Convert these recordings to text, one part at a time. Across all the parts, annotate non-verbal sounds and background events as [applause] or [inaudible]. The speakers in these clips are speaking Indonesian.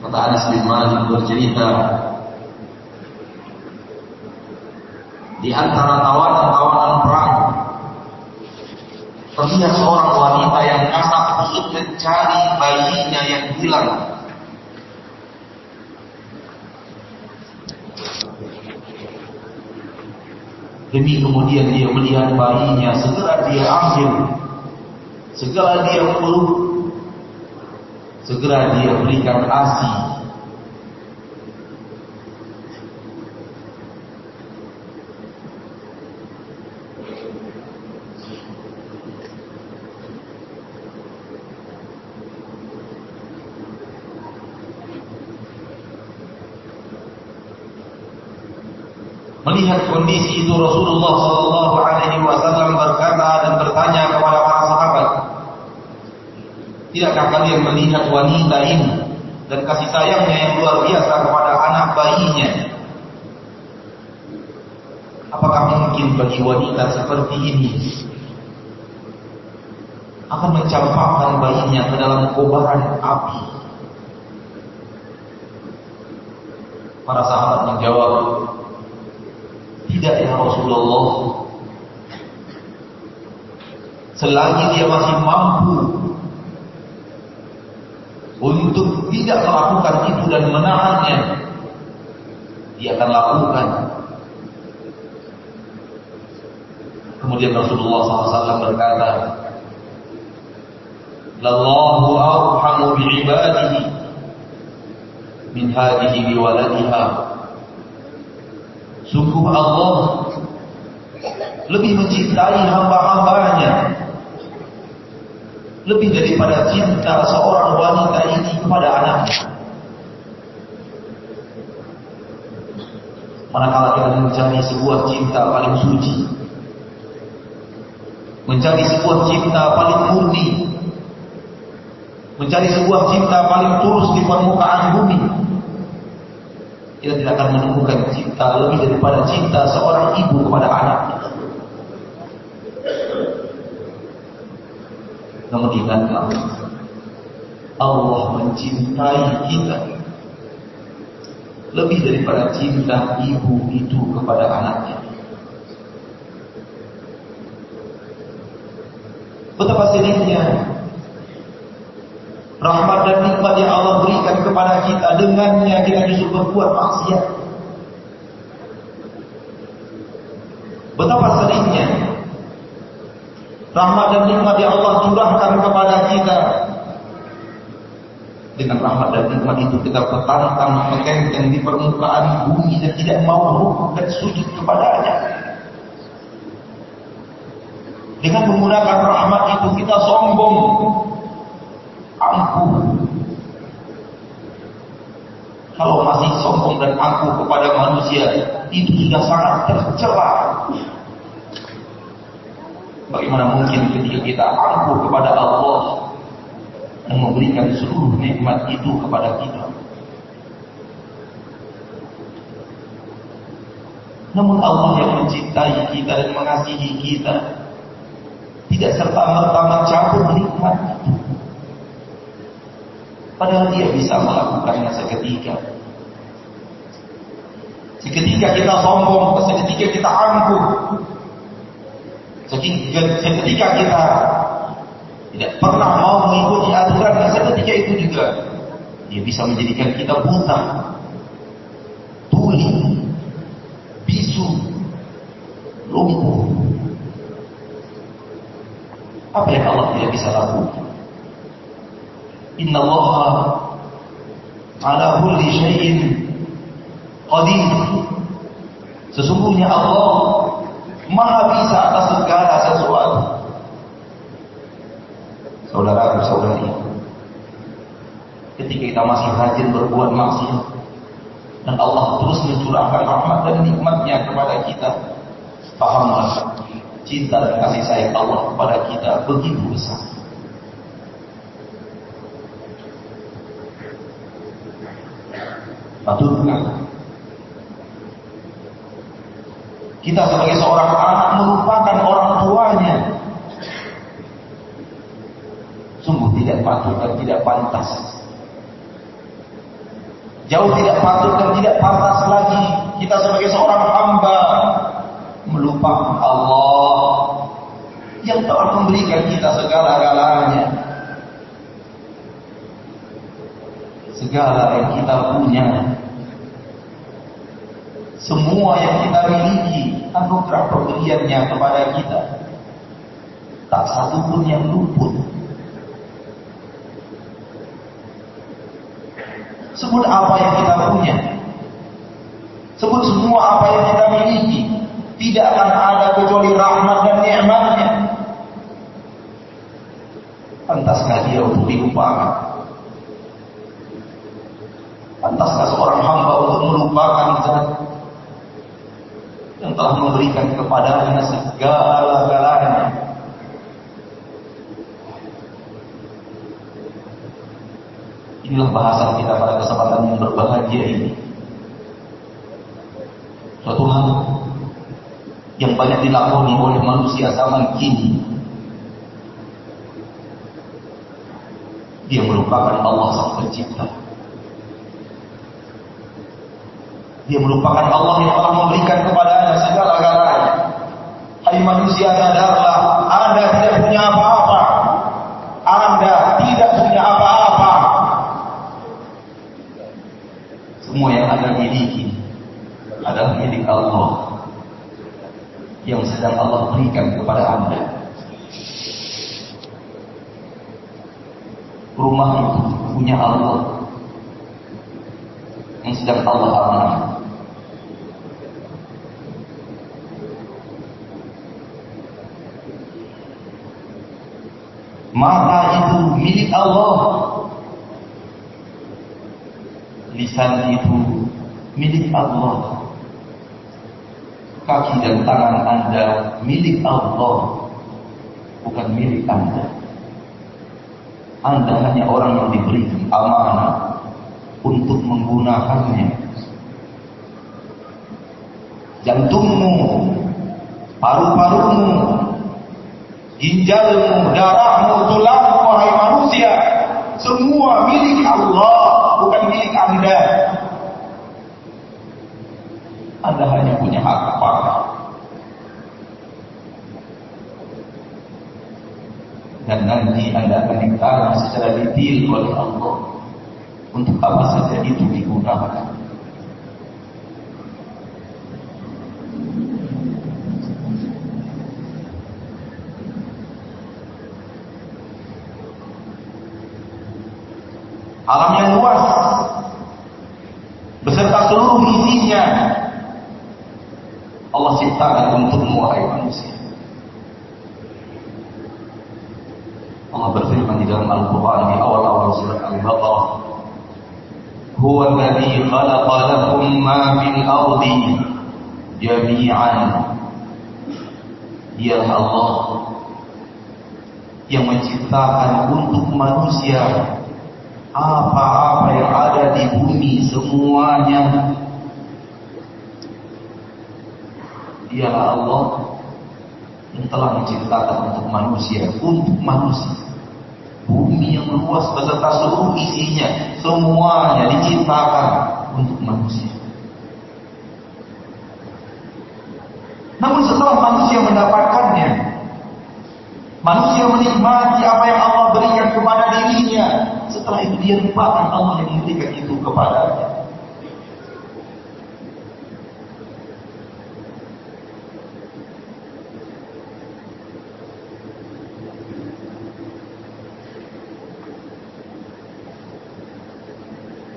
Kata Anas bin Malik bercerita di antara tawanan-tawanan perang terlihat seorang wanita yang kasar untuk mencari bayinya yang hilang. Demi kemudian dia melihat bayinya, segera dia ambil, segera dia peluk, segera dia berikan ASI. Melihat kondisi itu Rasulullah Shallallahu Alaihi Wasallam berkata dan bertanya Tidakkah kalian melihat wanita ini dan kasih sayangnya yang luar biasa kepada anak bayinya? Apakah mungkin bagi wanita seperti ini akan mencampakkan bayinya ke dalam kobaran api? Para sahabat menjawab, tidak ya Rasulullah. Selagi dia masih mampu untuk tidak melakukan itu dan menahannya, dia akan lakukan. Kemudian Rasulullah SAW berkata, Lallahu arhamu bi'ibadihi min hadihi biwaladiha Sungguh Allah lebih mencintai hamba-hambanya lebih daripada cinta seorang wanita ini kepada anaknya. Manakala kita mencari sebuah cinta paling suci, mencari sebuah cinta paling murni, mencari sebuah cinta paling tulus di permukaan bumi, kita tidak akan menemukan cinta lebih daripada cinta seorang ibu kepada anaknya. Namun ingatlah, Allah mencintai kita lebih daripada cinta ibu itu kepada anaknya. Betapa sedihnya rahmat dan nikmat yang Allah berikan kepada kita dengannya kita justru berbuat maksiat. Betapa sedihnya rahmat dan nikmat yang Allah curahkan kepada kita. Dengan rahmat dan nikmat itu kita bertantang mengkengkeng di permukaan bumi dan tidak mau rukuk dan sujud kepadanya. Dengan menggunakan rahmat itu kita sombong angkuh. Kalau masih sombong dan angkuh kepada manusia, itu sudah sangat tercela. Bagaimana mungkin ketika kita angkuh kepada Allah yang memberikan seluruh nikmat itu kepada kita. Namun Allah yang mencintai kita dan mengasihi kita tidak serta merta mencabut nikmat itu. Padahal dia bisa melakukannya seketika. Seketika kita sombong, seketika kita angkuh. Seketika, seketika kita tidak pernah mau mengikuti aturan, dan seketika itu juga dia bisa menjadikan kita buta, tuli, bisu, lumpuh. Apa yang Allah tidak bisa lakukan? Inna Allah ala kulli syai'in qadir. Sesungguhnya Allah Maha bisa atas segala sesuatu. Saudara saudari, ketika kita masih rajin berbuat maksiat dan Allah terus mencurahkan rahmat dan nikmatnya kepada kita, pahamlah cinta dan kasih sayang Allah kepada kita begitu besar. Patutlah kita sebagai seorang anak melupakan orang tuanya. Sungguh tidak patut dan tidak pantas. Jauh tidak patut dan tidak pantas lagi kita sebagai seorang hamba melupakan Allah yang telah memberikan kita segala-galanya. Segala yang kita punya. Semua yang kita miliki anugerah pemberiannya kepada kita. Tak satu pun yang luput. Sebut apa yang kita punya. Sebut semua apa yang kita miliki. Tidak akan ada kecuali rahmat dan nikmatnya. Pantaskah dia untuk dilupakan? Pantaskah seorang hamba untuk melupakan yang telah memberikan kepadanya segala-galanya? Inilah bahasan kita pada kesempatan yang berbahagia ini. Suatu hal yang banyak dilakoni oleh manusia zaman kini. Dia melupakan Allah sang pencipta. Dia melupakan Allah yang telah memberikan kepadanya segala-galanya. Hai manusia sadarlah, Anda tidak punya apa-apa. Anda tidak punya apa-apa. Semua yang Anda miliki adalah milik Allah yang sedang Allah berikan kepada Anda. Rumah itu punya Allah yang sedang Allah amanah. Mata itu milik Allah lisan itu milik Allah. Kaki dan tangan Anda milik Allah, bukan milik Anda. Anda hanya orang yang diberi amanah untuk menggunakannya. Jantungmu, paru-parumu, ginjalmu, darahmu, tulangmu, wahai manusia, semua milik Allah bukan milik Anda. Anda hanya punya hak pakai. Dan nanti Anda akan ditanya secara detail oleh Allah untuk apa saja itu digunakan. Alam yang luas beserta seluruh isinya Allah ciptakan untuk wahai manusia. Allah berfirman di dalam Al-Quran di awal-awal surat Al-Baqarah. Huwa alladhi khalaqa lakum ma fil ardi jami'an. Dia Allah yang menciptakan untuk manusia apa-apa yang ada di bumi semuanya. Dialah Allah yang telah menciptakan untuk manusia untuk manusia. Bumi yang luas beserta seluruh isinya semuanya diciptakan untuk manusia. Namun setelah manusia mendapatkannya manusia menikmati apa yang Allah berikan kepada dirinya setelah itu dia lupakan Allah yang memberikan itu kepadanya.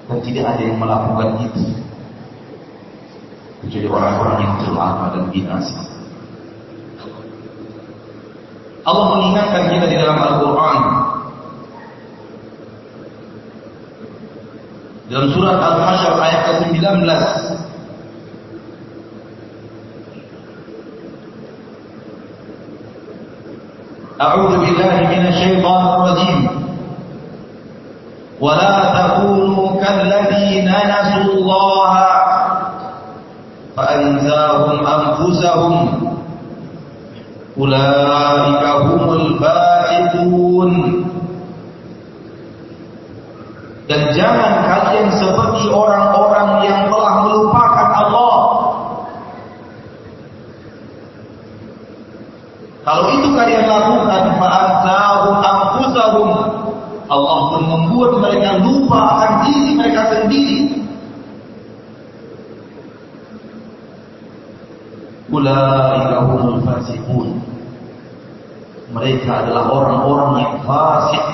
Dan tidak ada yang melakukan itu kecuali orang-orang yang celaka dan binasa. Allah mengingatkan kita di dalam Al-Quran Dalam surat Al-Hasyr ayat ke-19 A'udzu billahi minasy syaithanir rajim ولا تكونوا كالذين نسوا الله فأنساهم أنفسهم أولئك هم الفاسقون Dan jangan kalian seperti orang-orang yang telah melupakan Allah. Kalau itu kalian lakukan, fa'ansahum anfusahum. Allah pun membuat mereka lupa akan diri mereka sendiri. Ulaika humul. Mereka adalah orang-orang yang fasik.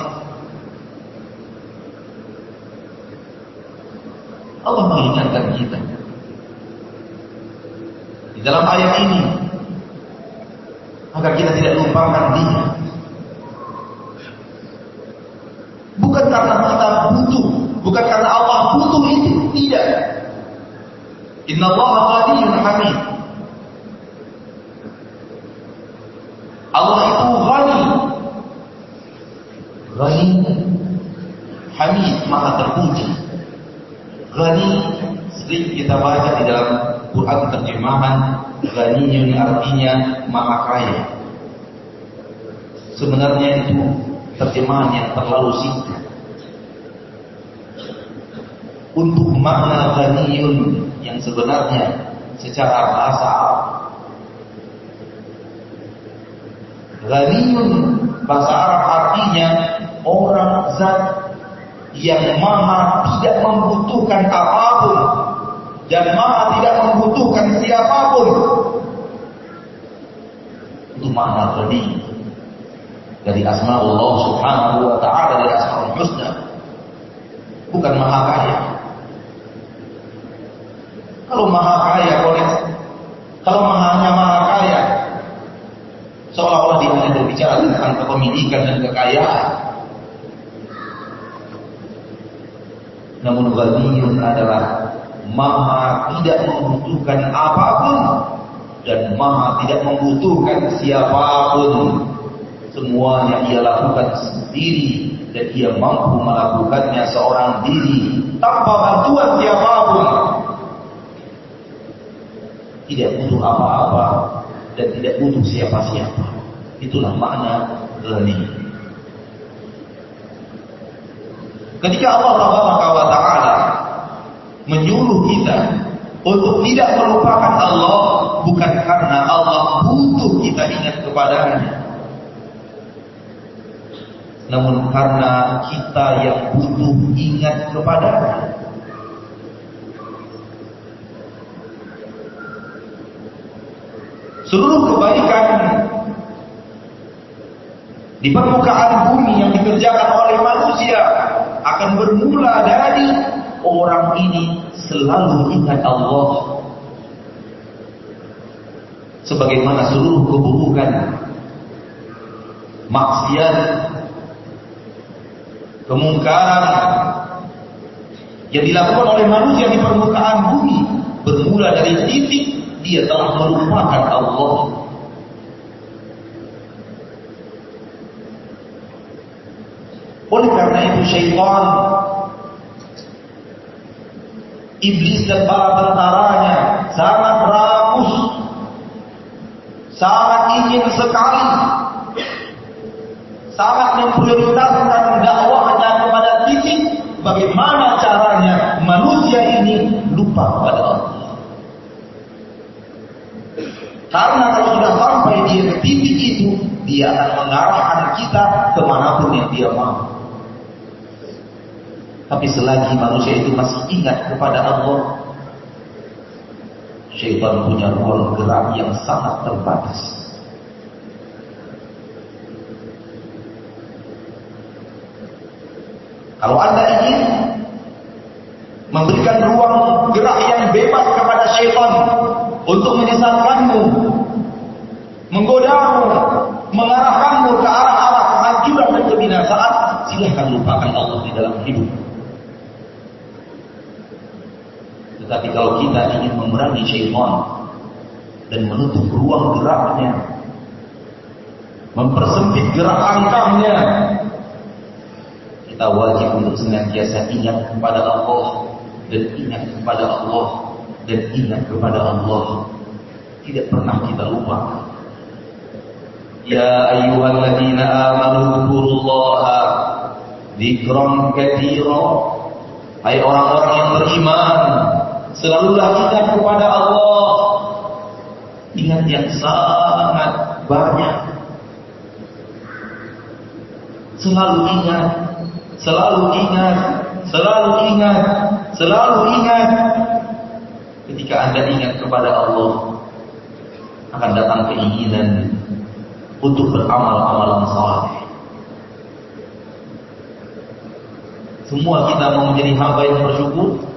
Allah mengingatkan kita. Di dalam ayat ini agar kita tidak lupakan dia. Bukan karena kita butuh, bukan karena Allah butuh itu, tidak. Inna Allah ghaniyyun hamid. Allah itu ghani. Ghani Hamid maha terpuji. Ghani sering kita baca di dalam Quran terjemahan Ghani yang artinya maha kaya. Sebenarnya itu terjemahan yang terlalu singkat. Untuk makna ghaniyun yang sebenarnya secara bahasa Arab Ghaniyun bahasa Arab artinya orang zat yang maha tidak membutuhkan apa pun dan maha tidak membutuhkan siapa pun. Itu makna ghani. Dari asma Allah subhanahu wa ta'ala dari asma husna. Bukan maha kaya. Kalau maha kaya boleh. Kalau mahanya maha kaya, seolah-olah dia hanya berbicara tentang kepemilikan dan kekayaan. Namun ghaniyun adalah maha tidak membutuhkan apa pun dan maha tidak membutuhkan siapa pun. Semuanya ia lakukan sendiri dan ia mampu melakukannya seorang diri tanpa bantuan siapa pun. Tidak butuh apa-apa dan tidak butuh siapa-siapa. Itulah makna ghani. Ketika Allah Subhanahu wa taala menyuruh kita untuk tidak melupakan Allah bukan karena Allah butuh kita ingat kepadanya. Namun karena kita yang butuh ingat kepadanya. Seluruh kebaikan di permukaan bumi yang dikerjakan oleh manusia akan bermula dari orang ini selalu ingat Allah. Sebagaimana seluruh keburukan, maksiat, kemungkaran yang dilakukan oleh manusia di permukaan bumi bermula dari titik dia telah melupakan Allah. Oleh karena itu syaitan Iblis dan para tentaranya sangat rakus, sangat ingin sekali, sangat memprioritaskan dakwahnya kepada titik bagaimana caranya manusia ini lupa kepada Allah. Karena kalau sudah sampai dia ke titik itu, dia akan mengarahkan kita ke mana pun yang dia mau. Tapi selagi manusia itu masih ingat kepada Allah, syaitan punya ruang gerak yang sangat terbatas. Kalau anda ingin memberikan ruang gerak yang bebas kepada syaitan untuk menyesatkanmu, menggodamu, mengarahkanmu ke arah-arah kehancuran dan kebinasaan, silahkan lupakan Allah di dalam hidup. Tetapi kalau kita ingin memerangi syaitan dan menutup ruang geraknya, mempersempit gerak langkahnya, kita wajib untuk senantiasa ingat kepada Allah dan ingat kepada Allah dan ingat kepada Allah. Tidak pernah kita lupa. Ya ayyuhalladzina amanu dzkurullaha dzikran katsiran Hai orang-orang yang beriman, selalulah ingat kepada Allah. Ingat yang sangat banyak. Selalu ingat, selalu ingat, selalu ingat, selalu ingat. Ketika Anda ingat kepada Allah, akan datang keinginan untuk beramal amalan saleh. Semua kita mau menjadi hamba yang bersyukur.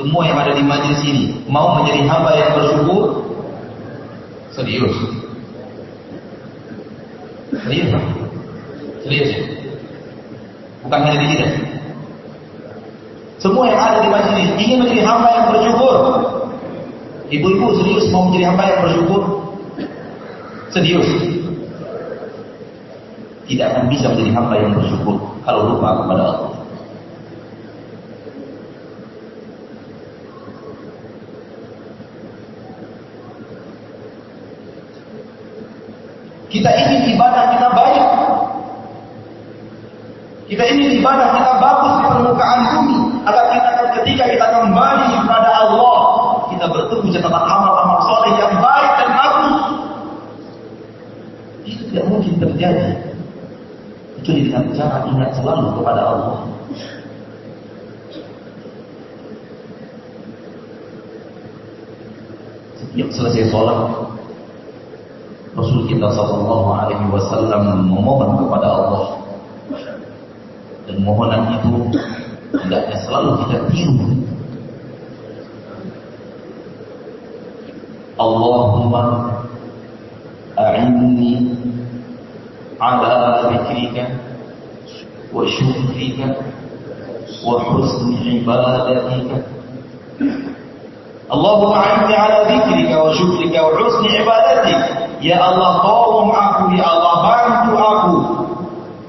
Semua yang ada di majlis ini mau menjadi hamba yang bersyukur. Serius. Serius. Serius. Bukan hanya di kita. Semua yang ada di majlis ini ingin menjadi hamba yang bersyukur. Ibu-ibu serius mau menjadi hamba yang bersyukur? Serius. Tidak akan bisa menjadi hamba yang bersyukur kalau lupa kepada Allah. Kita ingin ibadah kita baik. Kita ingin ibadah kita bagus di permukaan bumi agar kita ketika kita kembali kepada Allah kita bertemu catatan amal-amal soleh yang baik dan bagus. Itu tidak mungkin terjadi kecuali dengan cara ingat selalu kepada Allah. Setiap selesai sholat, Rasul kita Sallallahu Alaihi Wasallam memohon kepada Allah. Dan mohonan itu hendaknya selalu kita tiru. Allahumma a'inni ala zikrika wa syukrika wa husni ibadatika. Allahumma a'inni ala zikrika wa syukrika wa husni ibadatika Ya Allah tolong aku, Ya Allah bantu aku.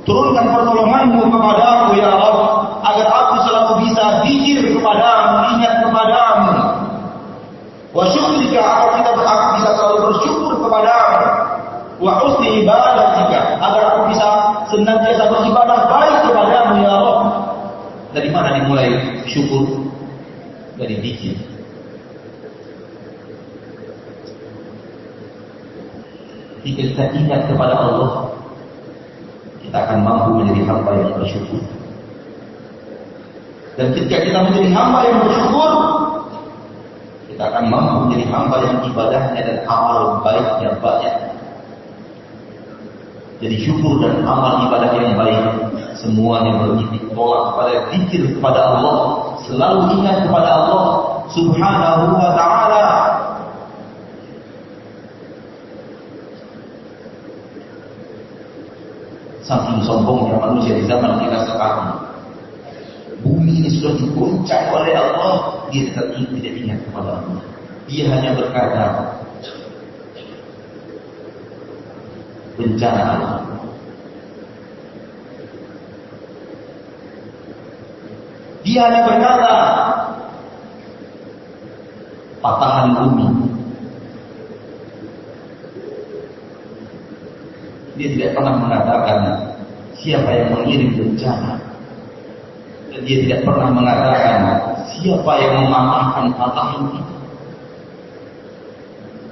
Turunkan pertolonganmu kepada aku, Ya Allah. Agar aku selalu bisa zikir kepadamu, ingat kepadamu. Wa syukrika agar kita aku bisa selalu bersyukur kepadamu. Wa husni ibadatika agar aku bisa senantiasa beribadah baik kepadamu, Ya Allah. Dari mana dimulai syukur? Dari zikir. Jika kita ingat kepada Allah, kita akan mampu menjadi hamba yang bersyukur. Dan ketika kita menjadi hamba yang bersyukur, kita akan mampu menjadi hamba yang ibadahnya dan amal baiknya banyak. Jadi syukur dan amal ibadah yang baik semuanya bertitik tolak kepada zikir kepada Allah, selalu ingat kepada Allah Subhanahu wa taala Saking sombongnya manusia di zaman kita sekarang. Bumi ini sudah diguncang oleh Allah, dia tetap tidak ingat kepada Allah. Dia hanya berkata, bencana Allah. Dia hanya berkata, patahan bumi, Dia tidak pernah mengatakan siapa yang mengirim bencana. Dan dia tidak pernah mengatakan siapa yang mematahkan patahan itu.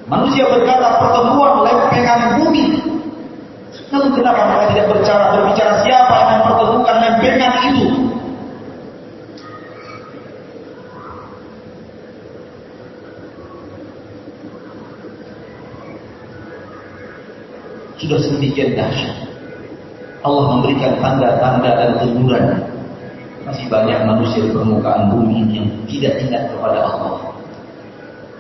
Manusia berkata pertemuan lempengan bumi. Lalu kenapa mereka tidak berbicara berbicara siapa yang mempertemukan lempengan itu? Sudah sedemikian dahsyat. Allah memberikan tanda-tanda dan teguran. Masih banyak manusia di permukaan bumi yang tidak ingat kepada Allah.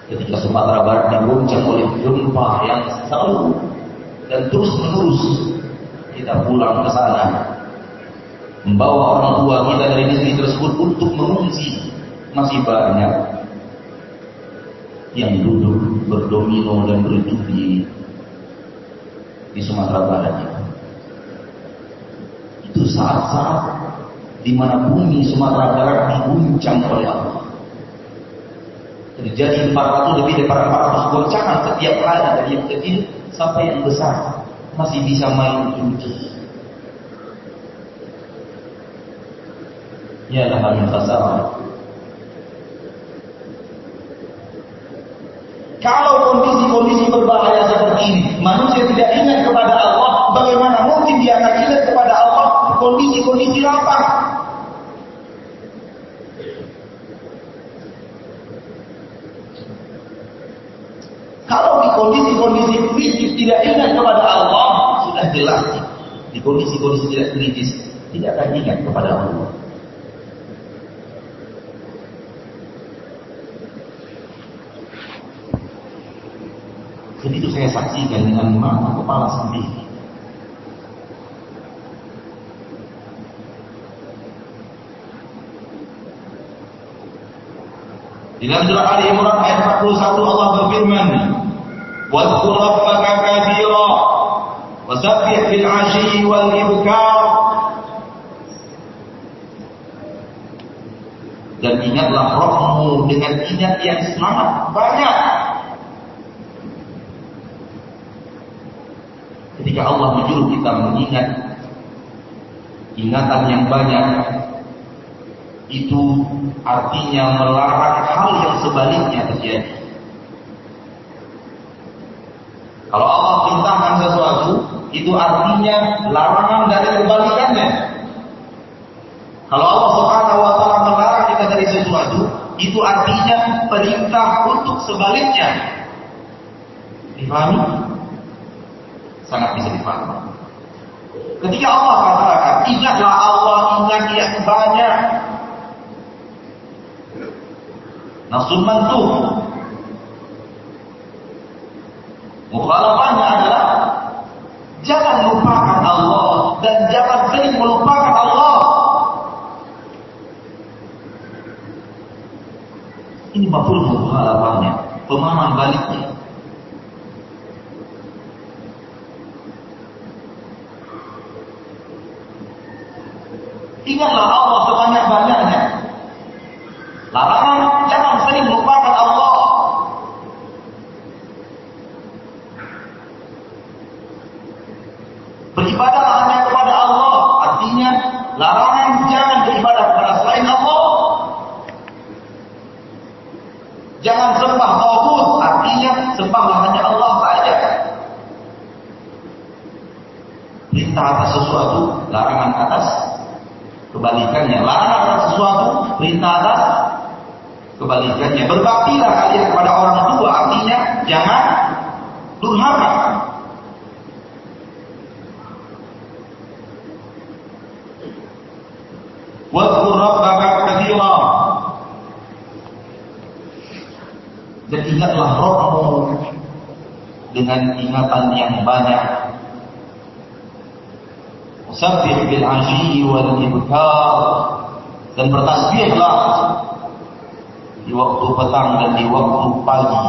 Ketika Sumatera Barat diguncang oleh gempa yang selalu dan terus menerus kita pulang ke sana membawa orang tua kita dari negeri tersebut untuk mengungsi masih banyak yang duduk berdomino dan berjudi di Sumatera Barat itu. Itu saat-saat di mana bumi Sumatera Barat diguncang oleh Allah. Terjadi 400 lebih dari 400 goncangan setiap kali dari yang kecil sampai yang besar masih bisa main judi. Ya laha min khasarah. Kalau kondisi-kondisi berbahaya seperti ini, manusia tidak ingat kepada Allah, bagaimana mungkin dia akan ingat kepada Allah kondisi-kondisi lapar? Kalau di kondisi-kondisi kritis tidak ingat kepada Allah, sudah jelas di kondisi-kondisi tidak kritis tidak akan ingat kepada Allah. Itu saya saksikan dengan mata kepala sendiri. Di dalam surah Ali Imran ayat 41 Allah berfirman, "Wadhkur rabbaka katsira wa sabbih bil 'ashyi wal ibkar." Dan ingatlah rohmu dengan ingat yang sangat banyak Ketika Allah menyuruh kita mengingat ingatan yang banyak, itu artinya melarang hal yang sebaliknya terjadi. Kalau Allah perintahkan sesuatu, itu artinya larangan dari kebalikannya. Kalau Allah Subhanahu wa taala melarang kita dari sesuatu, itu artinya perintah untuk sebaliknya. Dipahami? Sangat bisa dipahami. Ketika Allah katakan, ingatlah Allah, ingat yang banyak. Nafsun mantuh. Mukhalafannya adalah jangan lupakan Allah dan jangan sering melupakan Allah. Ini maful mukhalafannya, pemahaman baliknya. Ingatlah Allah sebanyak-banyaknya. Larangan jangan sering melupakan Allah. Beribadah hanya kepada Allah. Artinya larangan jangan beribadah kepada selain Allah. Jangan sembah tauhid, artinya sembahlah hanya Allah saja. Perintah atas sesuatu, larangan atas Kebalikannya, larangan atas sesuatu, perintah atas kebalikannya. Berbaktilah kalian kepada orang tua, artinya jangan durhaka. Wadkur rabbaka kathira. Dan ingatlah rohmu dengan ingatan yang banyak Sabbih bil asyi wal ibkar dan bertasbihlah di waktu petang dan di waktu pagi.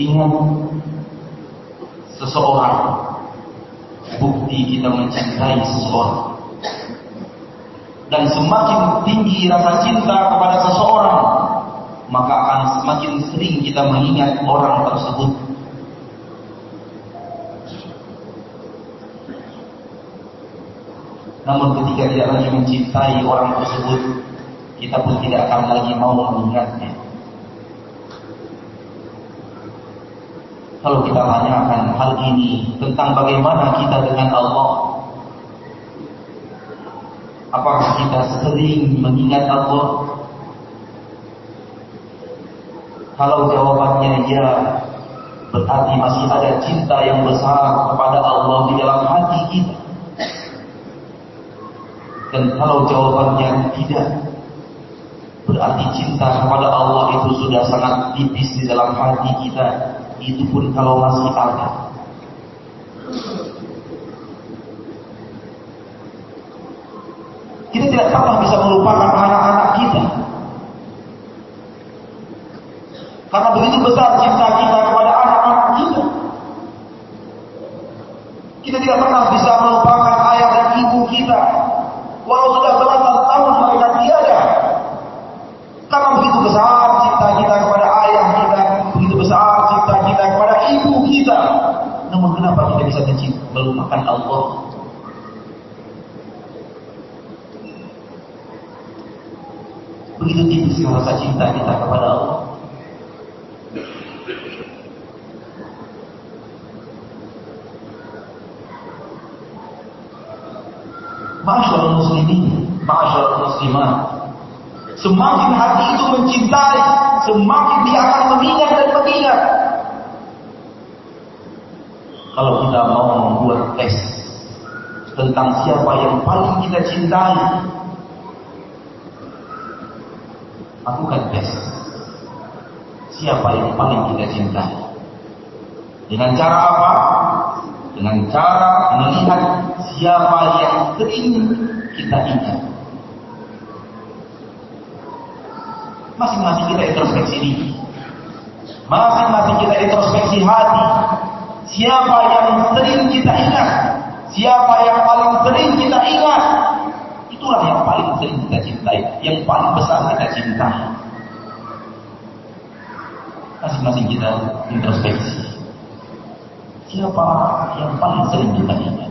Ingat seseorang bukti kita mencintai seseorang dan semakin tinggi rasa cinta kepada seseorang, maka akan semakin sering kita mengingat orang tersebut. Namun ketika tidak lagi mencintai orang tersebut, kita pun tidak akan lagi mau mengingatnya. Kalau kita tanyakan hal ini tentang bagaimana kita dengan Allah, Apakah kita sering mengingat Allah? Kalau jawabannya ya, berarti masih ada cinta yang besar kepada Allah di dalam hati kita. Dan kalau jawabannya tidak, berarti cinta kepada Allah itu sudah sangat tipis di dalam hati kita. Itu pun kalau masih ada. tidak pernah bisa melupakan anak-anak kita. Karena begitu besar cinta kita kepada anak-anak kita. Kita tidak pernah bisa melupakan ayah dan ibu kita. Walau sudah belasan tahun mereka tiada. Karena begitu besar cinta kita kepada ayah kita. Begitu besar cinta kita kepada ibu kita. Namun kenapa kita bisa mencintai melupakan Allah Begitu tipis rasa cinta kita kepada Allah. Masyarakat muslimin, masyarakat muslimat. Semakin hati itu mencintai, semakin dia akan mengingat dan mengingat. Kalau kita mau membuat tes tentang siapa yang paling kita cintai, lakukan tes. Siapa yang paling kita cintai? Dengan cara apa? Dengan cara melihat siapa yang sering kita ingat. Masing-masing kita introspeksi diri. Masing-masing kita introspeksi hati. Siapa yang sering kita ingat? Siapa yang paling sering kita ingat? Itulah yang paling sering kita cintai, yang paling besar kita cintai. Masing-masing kita introspeksi. Siapa yang paling sering kita ingat?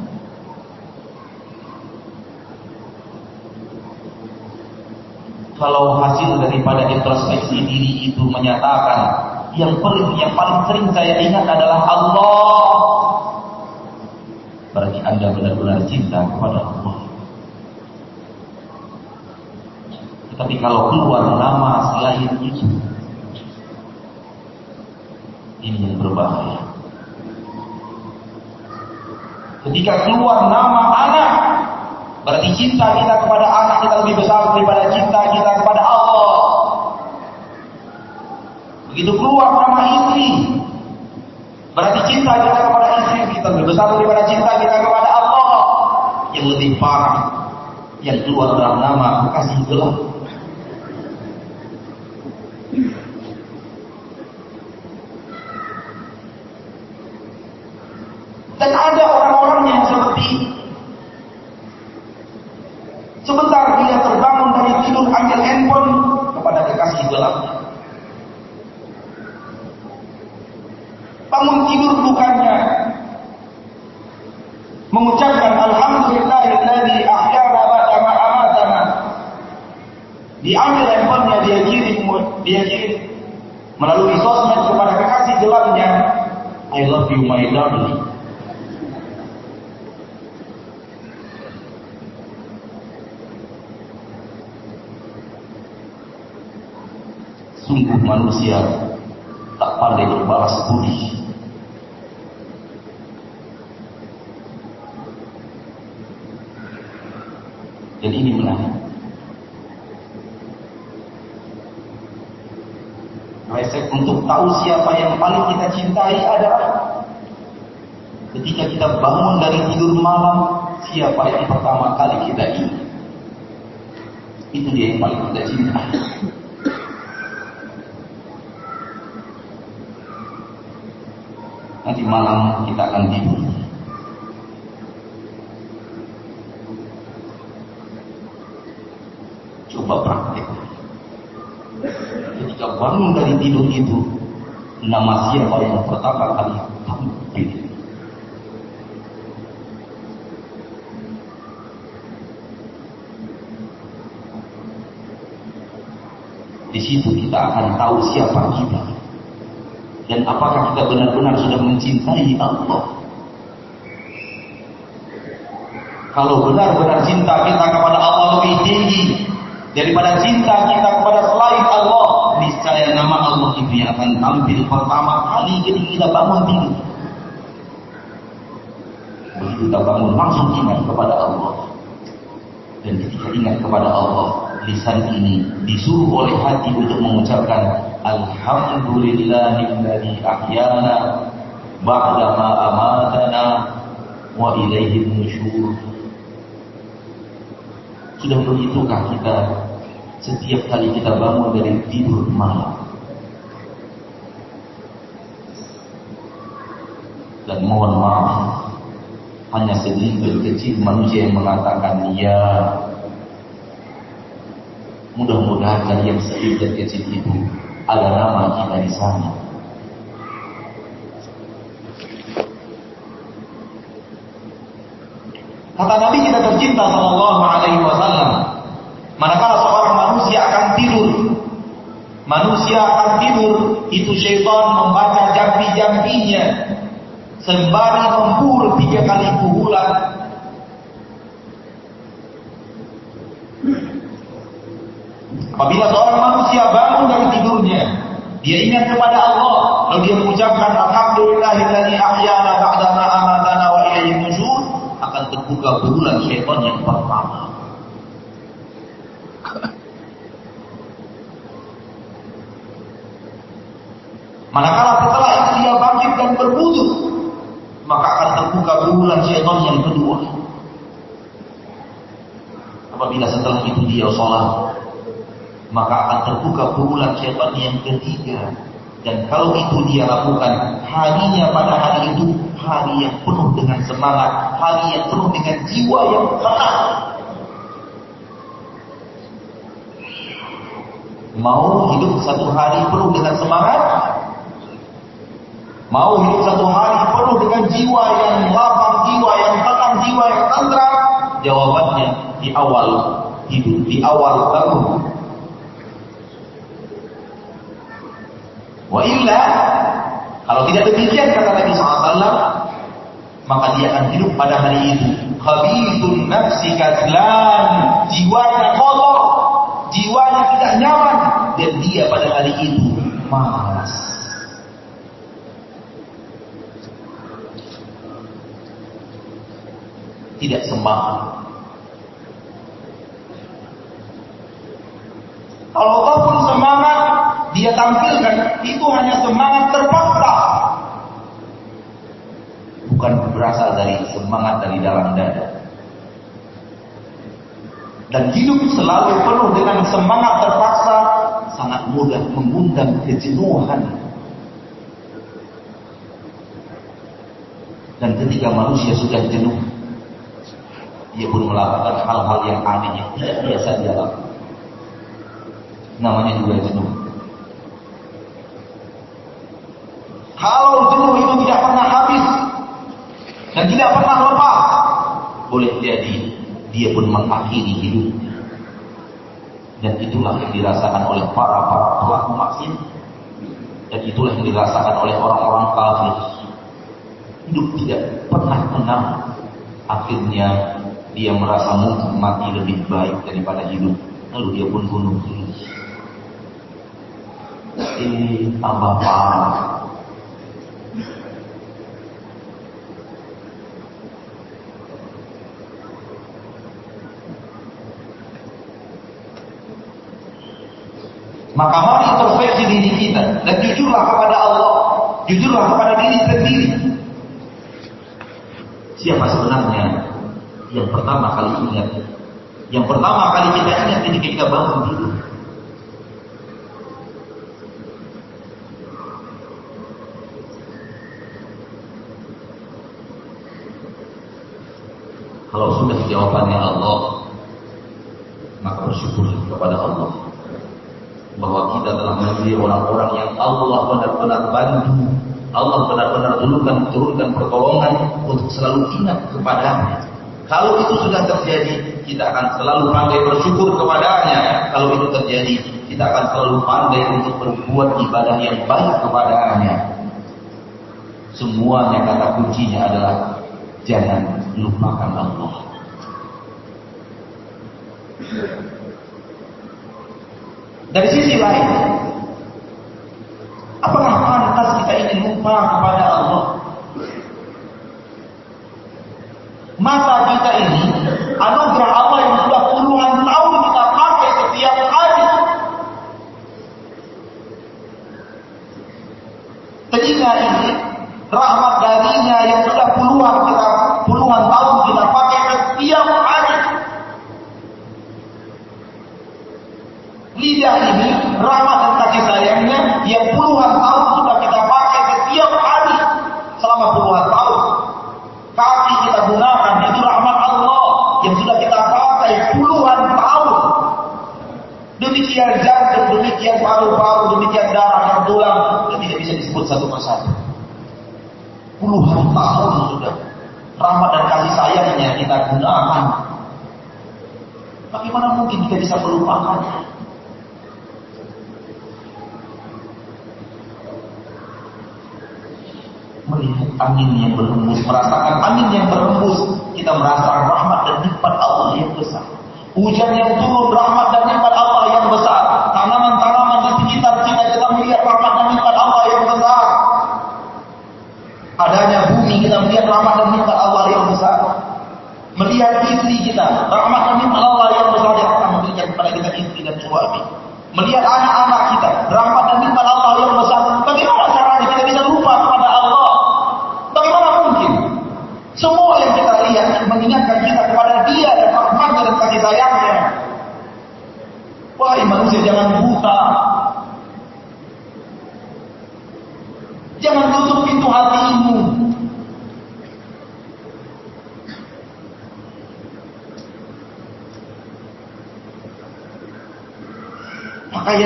Kalau hasil daripada introspeksi diri itu menyatakan yang paling yang paling sering saya ingat adalah Allah. Berarti Anda benar-benar cinta kepada Allah. Tetapi kalau keluar nama selain itu, ini yang berbahaya. Ketika keluar nama anak, berarti cinta kita kepada anak kita lebih besar daripada cinta kita kepada Allah. Begitu keluar nama istri, berarti cinta kita kepada istri kita lebih besar daripada cinta kita kepada Allah. Yang lebih parah, yang keluar dalam nama kasih gelap. Dan ada orang-orang yang seperti sebentar dia terbangun dari tidur ambil handphone kepada kekasih gelapnya. Bangun tidur bukannya mengucapkan alhamdulillahilladzi ahyana ba'da ma amatana. Diambil handphonenya dia kirim dia kirim melalui sosmed kepada kekasih gelapnya. I love you my darling. Sungguh manusia tak pandai berbalas budi. Dan ini menarik. Resep untuk tahu siapa yang paling kita cintai adalah ketika kita bangun dari tidur malam, siapa yang pertama kali kita ingat. Itu dia yang paling kita cintai. Nanti malam kita akan tidur. Coba praktek. Ketika bangun dari tidur itu, nama siapa yang pertama kali kamu pilih? Di situ kita akan tahu siapa kita dan apakah kita benar-benar sudah mencintai Allah. Kalau benar-benar cinta kita kepada Allah lebih tinggi daripada cinta kita kepada selain Allah, niscaya nama Allah itu yang akan tampil pertama kali ketika kita bangun tidur. Begitu kita bangun langsung ingat kepada Allah. Dan ketika ingat kepada Allah, lisan ini disuruh oleh hati untuk mengucapkan Alhamdulillahilladzi ahyana ba'da ma amatana wa ilaihi nusyur. Sudah begitukah kita setiap kali kita bangun dari tidur malam? Dan mohon maaf, hanya segelintir kecil manusia yang mengatakan ya. Mudah-mudahan kalian segelintir kecil itu ada nama kita di sana. Kata Nabi kita tercinta Sallallahu Alaihi Wasallam, manakala seorang manusia akan tidur, manusia akan tidur, itu syaitan membaca jambi-jambinya. Sembari membur tiga kali pukulan. Apabila seorang manusia bangun dari tidurnya, dia ingat kepada Allah, lalu dia mengucapkan Alhamdulillahilladzi ahyana ba'da ma amatana wa terbuka bulan syaitan yang pertama. Manakala setelah dia bangkit dan berwudu, maka akan terbuka bulan syaitan yang kedua. Apabila setelah itu dia sholat, maka akan terbuka bulan syaitan yang ketiga. Dan kalau itu dia lakukan, harinya pada hari itu hari yang penuh dengan semangat, hari yang penuh dengan jiwa yang tenang. Mau hidup satu hari penuh dengan semangat? Mau hidup satu hari penuh dengan jiwa yang lapang, jiwa yang tenang, jiwa yang tenang? Jawabannya di awal hidup, di awal bangun. Wa illa kalau tidak demikian kata Nabi SAW, maka dia akan hidup pada hari itu. Khabithun nafsi kadlan, jiwanya kotor, jiwanya tidak nyaman, dan dia pada hari itu malas. Tidak semangat. Kalau kau pun semangat, dia tampilkan itu hanya semangat terpaksa. Bukan berasal dari semangat dari dalam dada. Dan hidup selalu penuh dengan semangat terpaksa sangat mudah mengundang kejenuhan. Dan ketika manusia sudah jenuh, dia pun melakukan hal-hal yang aneh yang tidak biasa dia lakukan. Namanya juga jenuh. Kalau jenuh itu tidak pernah habis dan tidak pernah lepas, boleh jadi dia pun mengakhiri hidupnya. Dan itulah yang dirasakan oleh para pelaku maksiat. Dan itulah yang dirasakan oleh orang-orang kafir. Hidup tidak pernah tenang. Akhirnya dia merasa mungkin mati lebih baik daripada hidup. Lalu dia pun bunuh diri. Eh, tambah parah. Maka mari introspeksi diri kita dan jujurlah kepada Allah, jujurlah kepada diri sendiri. Siapa sebenarnya yang pertama kali ingat? Yang pertama kali kita ingat ketika kita bangun tidur. Kalau sudah jawabannya Allah, maka bersyukur kepada Allah bahwa kita telah menjadi orang-orang yang Allah benar-benar bantu. Allah benar-benar turunkan turunkan pertolongan untuk selalu ingat kepadanya. Kalau itu sudah terjadi, kita akan selalu pandai bersyukur kepadanya. Kalau itu terjadi, kita akan selalu pandai untuk berbuat ibadah yang baik kepadanya. Semuanya kata kuncinya adalah jangan lupakan Allah. Dari sisi lain, apakah pantas kita ingin lupa kepada Allah? Masa kita ini anugerah Allah yang sudah puluhan tahun kita pakai setiap hari. Telinga ini rahmat darinya Demikian jantung, demikian paru-paru, demikian darah dan tulang dan tidak bisa disebut satu persatu. Puluhan tahun sudah rahmat dan kasih sayangnya kita gunakan. Bagaimana mungkin kita bisa melupakannya? Melihat angin yang berhembus, merasakan angin yang berhembus, kita merasakan rahmat dan nikmat Allah yang besar. Hujan yang turun, rahmat dan nikmat Allah yang besar. Tanaman-tanaman di sekitar kita, kita melihat rahmat dan nikmat Allah yang besar. Adanya bumi, kita melihat rahmat dan nikmat Allah yang besar. Melihat istri kita, rahmat dan nikmat Allah yang besar yang akan memberikan kepada kita istri dan suami. Melihat anak-anak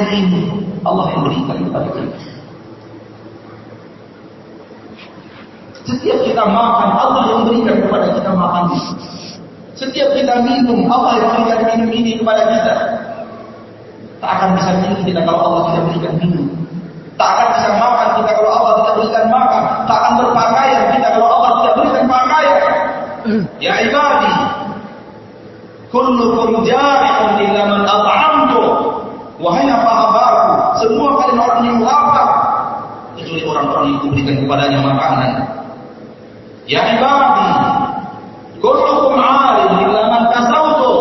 Pakaian ini Allah yang berikan kepada kita. Setiap kita makan, Allah yang berikan kepada kita makan. Setiap kita minum, Allah yang berikan minum ini kepada kita. Tak akan bisa minum kita kalau Allah tidak berikan minum. Tak akan bisa makan kita kalau Allah tidak berikan makan. Tak akan berpakaian kita kalau Allah tidak berikan pakaian. Ya ibadi, kullukum jari'un illa man at'amtu. Wahai hamba-hambaku, semua kalian orang yang lapar kecuali orang-orang yang kuberikan kepadanya makanan. Ya ibadi, kullukum 'alim illa man kasautu.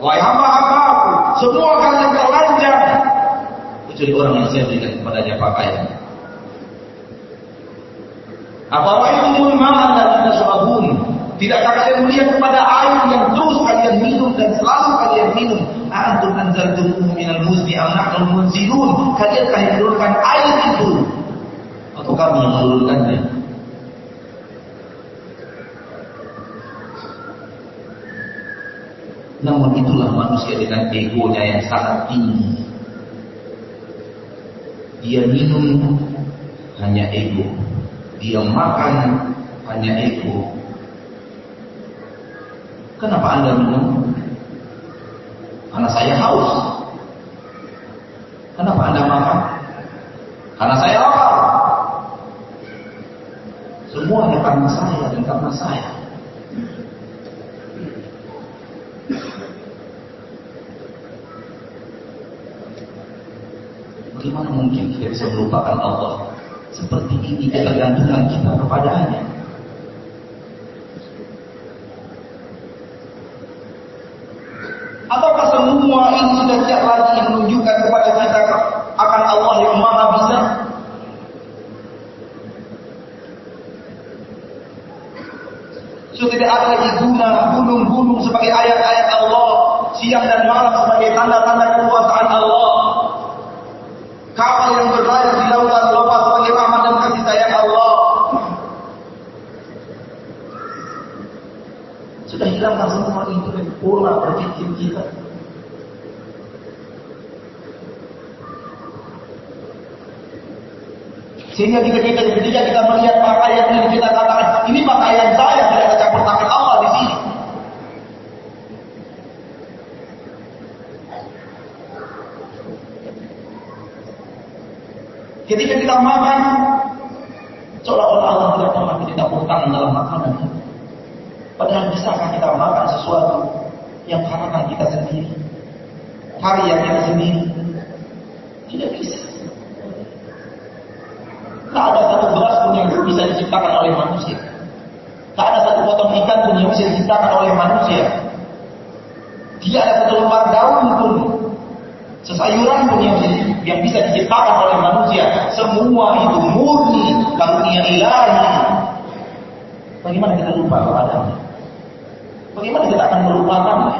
Wahai hamba-hambaku, semua kalian telanjang kecuali orang yang saya berikan kepadanya pakaian. Apa itu ma'an dan kita syarabun? Tidakkah kalian melihat kepada air yang terus kalian minum dan selalu kalian minum? Antum anzaltumuhu minal muzni am nahnu munzilun? Kalian telah menurunkan air itu atau kami yang menurunkannya? Namun itulah manusia dengan egonya yang sangat tinggi. Dia minum hanya ego. Dia makan hanya ego. Kenapa Anda minum? Karena saya haus. Kenapa Anda makan? Karena saya lapar. Semuanya karena saya dan karena saya. Bagaimana mungkin kita bisa melupakan Allah seperti ini ketergantungan kita kepadanya? Ataukah semua ini tidak lagi menunjukkan kepada kita akan Allah yang maha bisa? Sudah tidak ada lagi guna gunung-gunung sebagai ayat-ayat Allah, siang dan malam sebagai tanda-tanda kekuasaan Allah. Kapal yang berlayar di lautan lepas sebagai rahmat dan kasih sayang Allah. Sudah hilangkan semua itu dari pola berpikir kita. Sehingga kita, kita ketika kita melihat pakaian ini kita katakan ini pakaian saya tidak ada campur tangan Allah di sini. Ketika kita makan, seolah-olah Allah tidak pernah kita tangan dalam makanan. Padahal bisakah kita makan sesuatu yang karena kita sendiri, karya kita sendiri? Tidak bisa. Tak ada satu beras pun yang bisa diciptakan oleh manusia. Tak ada satu potong ikan pun yang bisa diciptakan oleh manusia. Tidak ada satu lembar daun pun, sesayuran pun yang, yang bisa diciptakan oleh manusia. Semua itu murni karunia ilahi. Bagaimana kita lupa kepadanya? Bagaimana kita akan melupakannya?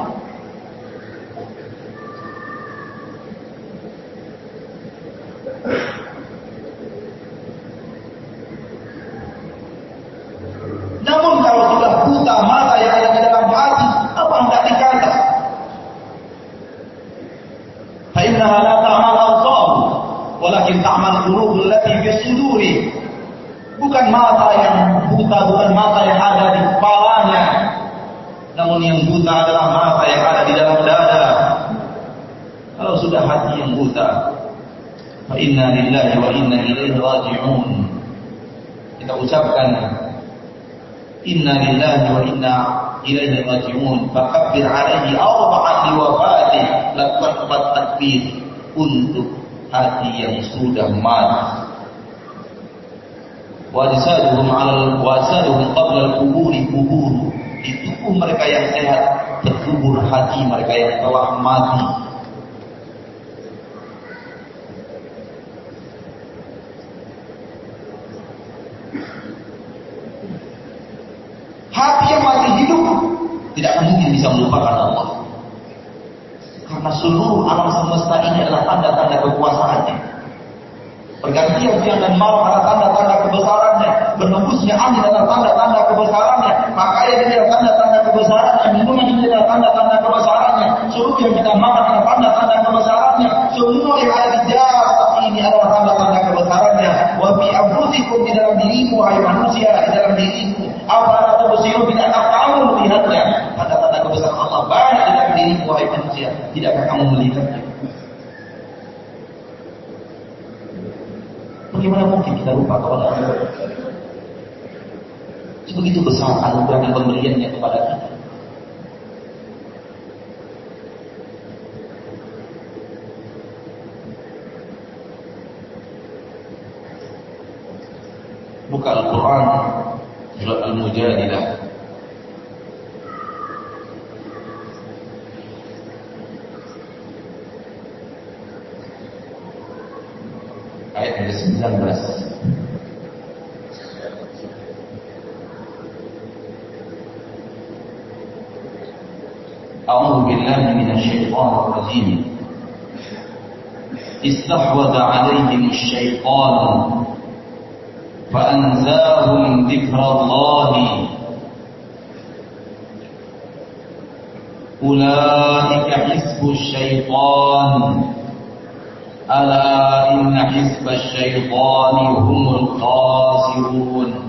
Inna lillahi wa inna ilaihi raji'un. Kita ucapkan inna lillahi wa inna ilaihi raji'un. Fakabbir alaihi arba'an liwafati. Lakukan empat takbir untuk hati yang sudah mati. Wajsaduhum ala wajsaduhum qabla al-qubur kubur. Di tubuh mereka yang sehat terkubur hati mereka yang telah mati. Hati yang mati hidup tidak akan mungkin bisa melupakan Allah. Karena seluruh alam semesta ini adalah tanda-tanda kekuasaannya. Pergantian siang dan malam adalah tanda-tanda kebesarannya. Berhembusnya angin adalah tanda-tanda Makanya ini adalah tanda-tanda kebesarannya. Minuman ini adalah tanda-tanda kebesarannya. Seluruh yang kita makan adalah tanda-tanda kebesarannya. Semua yang ada di jasad ini adalah tanda-tanda kebesarannya. Wa fi anfusikum di dalam dirimu, hai manusia, di dalam dirimu. Apa atau bersiru tidak kamu melihatnya. Tanda-tanda kebesaran Allah banyak di dalam dirimu, hai manusia. Tidakkah kamu melihatnya? Bagaimana mungkin kita lupa kepada Allah? Sebegitu besar anugerah dan pemberiannya kepada kita. Buka Al-Quran Surat Al-Mujadilah Ayat yang ke-19 الرجيم. استحوذ عليهم الشيطان فأنزاهم ذكر الله. أولئك حزب الشيطان. ألا إن حزب الشيطان هم الخاسرون.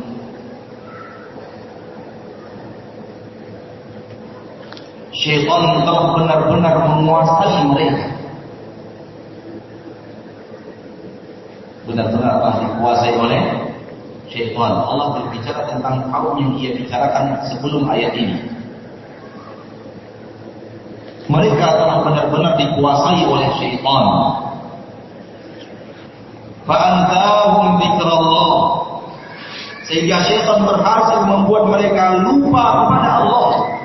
Syaitan telah benar-benar menguasai mereka. Benar-benar telah dikuasai oleh syaitan. Allah berbicara tentang kaum yang ia bicarakan sebelum ayat ini. Mereka telah benar-benar dikuasai oleh syaitan. Fa'antahum zikrallah. Sehingga syaitan berhasil membuat mereka lupa kepada Allah.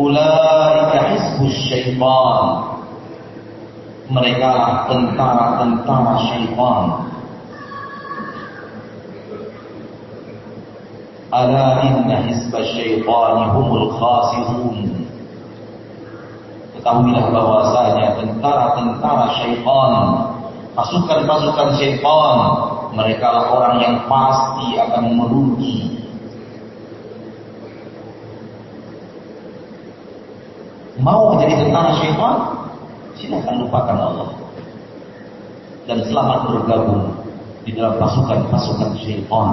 Ulaika hizbus syaitan. Mereka lah tentara-tentara syaitan. Ala inna hizbas syaitani humul khasirun. Ketahuilah bahwasanya tentara-tentara syaitan, pasukan-pasukan syaitan, mereka lah orang yang pasti akan merugi mau menjadi tentara syaitan, silakan lupakan Allah. Dan selamat bergabung di dalam pasukan-pasukan syaitan.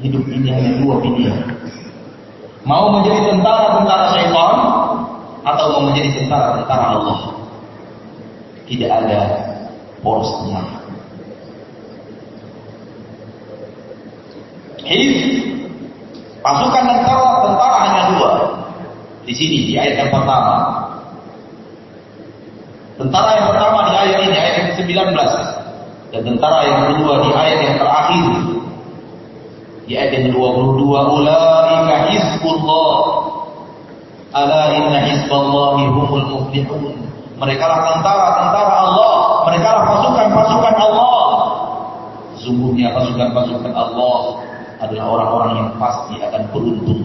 Hidup ini hanya dua pilihan. Mau menjadi tentara-tentara syaitan atau mau menjadi tentara-tentara Allah. Tidak ada poros tengah. Pasukan tentara, tentara hanya dua. Di sini, di ayat yang pertama. Tentara yang pertama di ayat ini, ayat yang ke-19. Dan tentara yang kedua di ayat yang terakhir. Di ayat yang ke-22. Ula'ika hizbullah. Ala inna hizballahi humul muflihun. Mereka lah tentara-tentara Allah. Mereka lah pasukan-pasukan Allah. Sungguhnya pasukan-pasukan Allah adalah orang-orang yang pasti akan beruntung.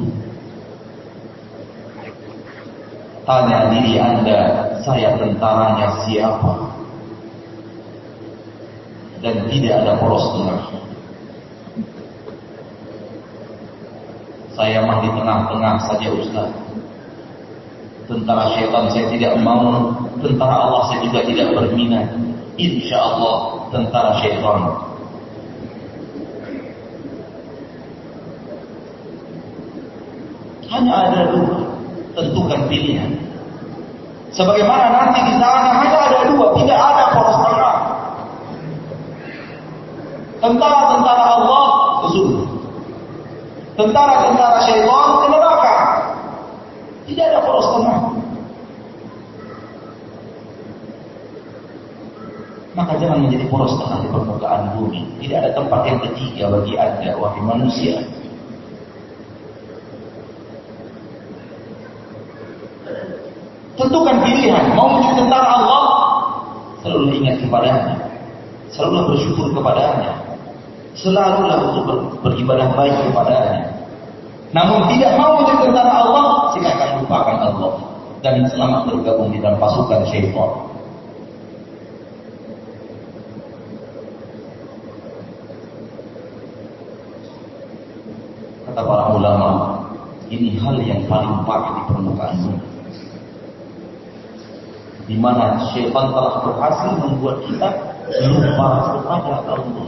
Tanya diri Anda, saya tentaranya siapa? Dan tidak ada poros tengah. Saya mah di tengah-tengah saja Ustaz. Tentara syaitan saya tidak mau, tentara Allah saya juga tidak berminat. Insya Allah tentara syaitan. Hanya ada dua, tentukan pilihan. Sebagaimana nanti di sana hanya ada dua, tidak ada poros tengah. Tentara-tentara Allah ke surga. Tentara-tentara syaitan ke neraka. Tidak ada poros tengah. Maka jangan menjadi poros tengah di permukaan bumi. Tidak ada tempat yang ketiga bagi anda, wahai manusia. Tentukan pilihan. Mau menjadi tentara Allah, selalu ingat kepadanya. Selalu bersyukur kepadanya. Selalulah untuk ber, beribadah baik kepadanya. Namun tidak mau menjadi tentara Allah, silakan lupakan Allah. Dan selamat bergabung di dalam pasukan syaitan. Kata para ulama, ini hal yang paling parah di permukaan bumi di mana syaitan telah berhasil membuat kita lupa kepada Allah.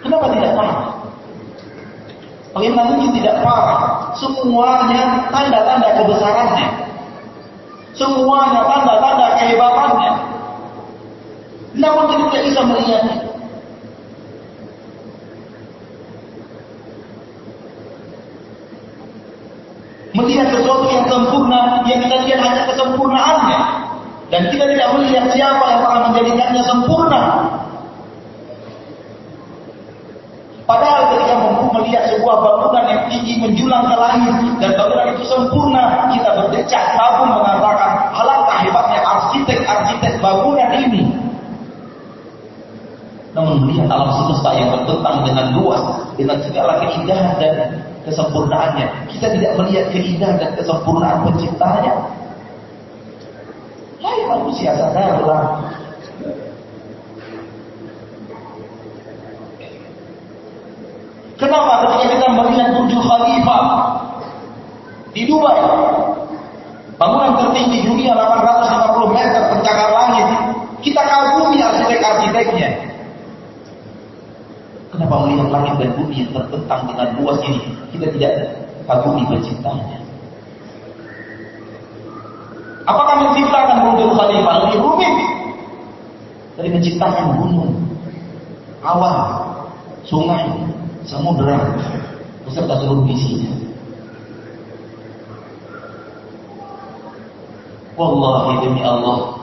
Kenapa tidak parah? Bagaimana mungkin tidak parah? Semuanya tanda-tanda kebesarannya. Semuanya tanda-tanda kehebatannya. Namun kita tidak bisa melihatnya. Melihat sesuatu yang sempurna yang kita lihat hanya kesempurnaannya. Dan kita tidak melihat siapa yang telah menjadikannya sempurna. Padahal ketika mampu melihat sebuah bangunan yang tinggi menjulang ke langit dan bangunan itu sempurna kita berdecak kagum mengatakan alangkah hebatnya arsitek-arsitek bangunan ini. Namun melihat alam semesta yang bertentang dengan luas dengan segala keindahan dan kesempurnaannya. Kita tidak melihat keindahan dan kesempurnaan penciptanya. Hai manusia sadarlah. Kenapa ketika kita melihat Burj Khalifah di Dubai, bangunan tertinggi dunia 850 meter pencakar langit, kita kagumi arsitek-arsiteknya. Kenapa melihat langit dan bumi yang terbentang dengan luas ini kita tidak kagumi penciptanya? Apakah menciptakan Burjul Khalifah lebih rumit dari menciptakan gunung, awan, sungai, samudera beserta seluruh isinya? Wallahi demi Allah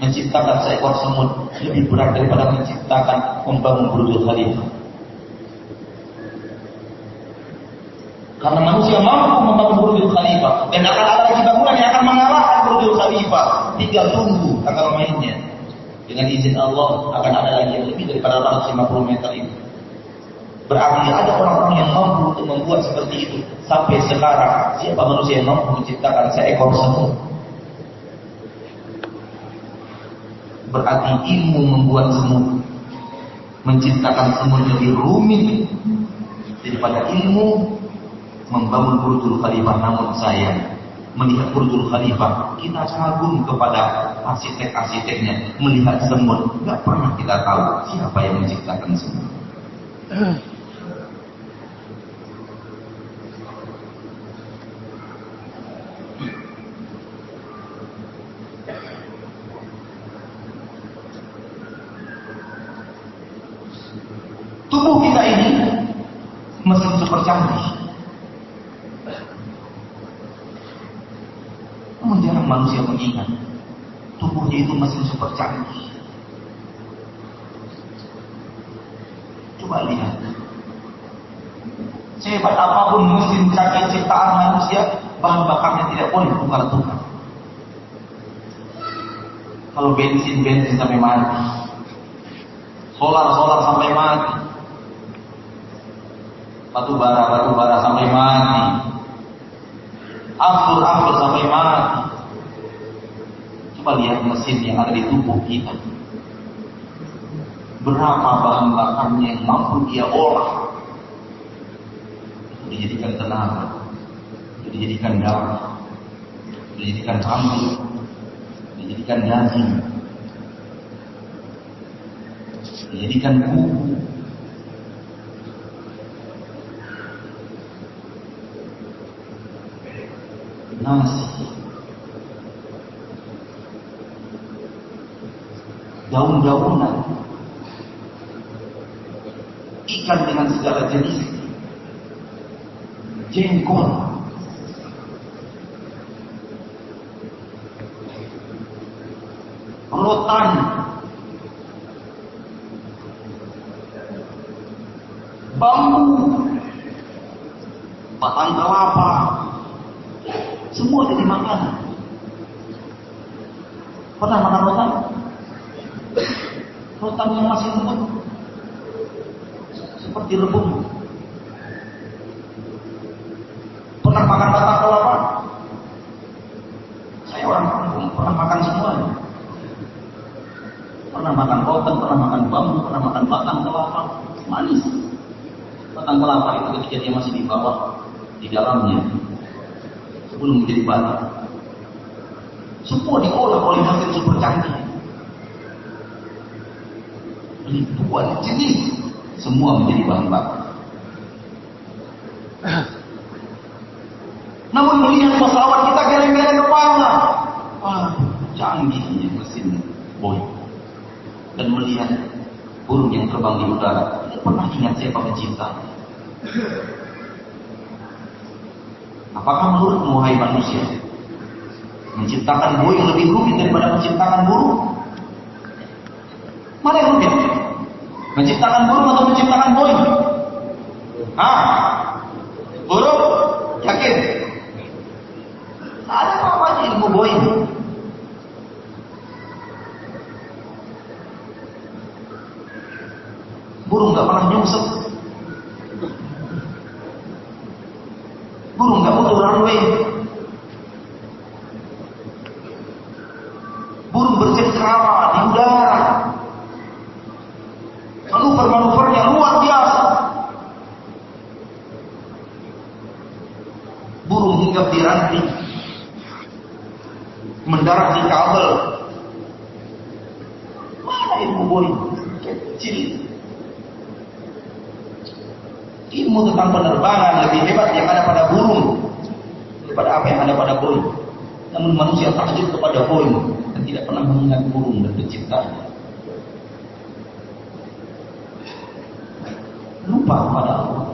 menciptakan seekor semut lebih berat daripada menciptakan membangun Burjul Khalifah. Karena manusia mampu membangun Burjul Khalifah dan akan ada lagi bangunan yang akan mengalahkan Burjul Khalifah. Tinggal tunggu tanggal mainnya. Dengan izin Allah akan ada lagi yang lebih daripada 150 meter itu. Berarti ada orang-orang yang mampu untuk membuat seperti itu. Sampai sekarang, siapa manusia yang mampu menciptakan seekor semut? Berarti ilmu membuat semut menciptakan semut lebih rumit. Daripada ilmu membangun burjul khalifah. Namun saya melihat burjul khalifah kita kagum kepada arsitek-arsiteknya. Melihat semut nggak pernah kita tahu siapa yang menciptakan semut [clears throat] Tubuh kita ini mesin super canggih. Namun jarang manusia mengingat tubuhnya itu mesin super canggih. Coba lihat. Sehebat apa pun mesin canggih ciptaan manusia, bahan bakarnya tidak boleh tukar-tukar. Kalau bensin, bensin sampai mati. Solar, solar sampai mati batu bara batu bara sampai mati aftur aftur sampai mati coba lihat mesin yang ada di tubuh kita. Berapa bahan bakarnya yang mampu dia olah? Dijadikan tenaga. Dijadikan darah. Dijadikan rambut dijadikan daging. Dijadikan kuku. Nasi daun-daunan. Ikan dengan segala jenis. Jengkol rotan bambu batang kelapa semua jadi makanan pernah makan rotan rotan yang masih lembut seperti rebung pernah makan batang kelapa saya orang kampung pernah makan semuanya pernah makan rotan pernah makan bambu pernah makan batang kelapa manis batang kelapa itu ketika masih di bawah di dalamnya sebelum menjadi batu semua diolah oleh mesin super canggih ribuan jenis semua menjadi bahan bakar. Namun melihat pesawat kita geleng-geleng kepala, ah, canggihnya mesin boy. Dan melihat burung yang terbang di udara, pernah ingat siapa pencipta. Apakah menurut muhai manusia menciptakan boy lebih rumit daripada menciptakan burung? Mana yang rumit? Menciptakan burung atau menciptakan boy? Ah, burung? Yakin? Ada apa aja ilmu boy? Burung gak pernah nyungsep. Burung gak butuh runway. Burung bercengkrama di udara. Manuver-manuvernya luar biasa. Burung hinggap di ranting. Mendarat di kabel. Mana ilmu boy? Kecil. Ilmu tentang penerbangan lebih hebat yang ada pada burung daripada apa yang ada pada boy. Namun manusia takjub kepada boy dan tidak pernah mengingat burung dan penciptanya. lupa kepada Allah.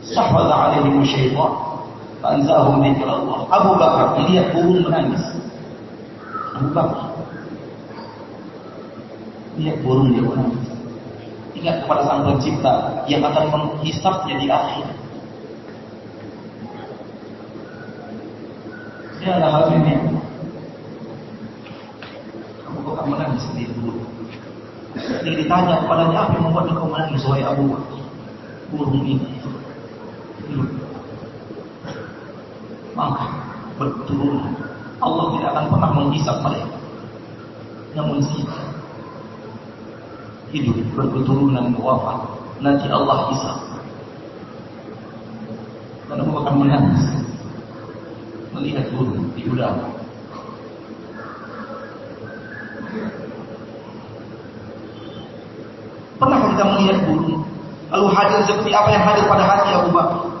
Sahwala alaihim syaitan. Fanzahum Allah. Abu Bakar melihat burung menangis. Abu Bakar lihat burung dia menangis. Ingat kepada sang pencipta yang akan menghisapnya di akhir. Ya Allah ini. Kamu kok menangis sendiri dulu. Dia ditanya kepadanya apa yang membuat engkau menangis wahai Abu Bakar? Burung ini. Maka betul Allah tidak akan pernah menghisap mereka. Namun kita hidup berketurunan wafat nanti Allah hisap. Dan Abu Bakar menangis melihat burung di udara. Pernahkah kita melihat burung? Lalu hadir seperti apa yang hadir pada hati Abu Bakar?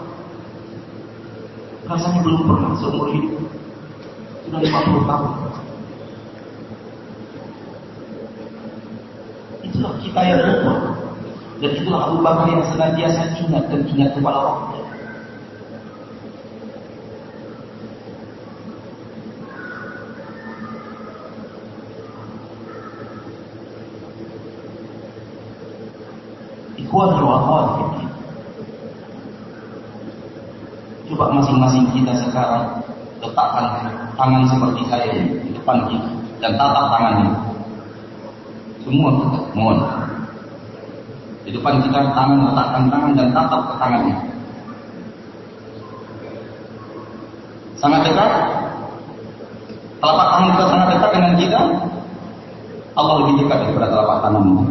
Rasanya belum pernah seumur hidup. Sudah 50 tahun. Itulah kita yang lupa. Dan itulah Abu Bakar yang senantiasa ingat dan ingat kepada Allah. Ikhwan wa akhwat Coba masing-masing kita sekarang letakkan tangan seperti saya di depan kita dan tatap tangannya. Semua mohon. Di depan kita tangan letakkan tangan dan tatap ke tangannya. Sangat dekat. Telapak tangan kita sangat dekat dengan kita. Allah lebih dekat daripada telapak tanganmu.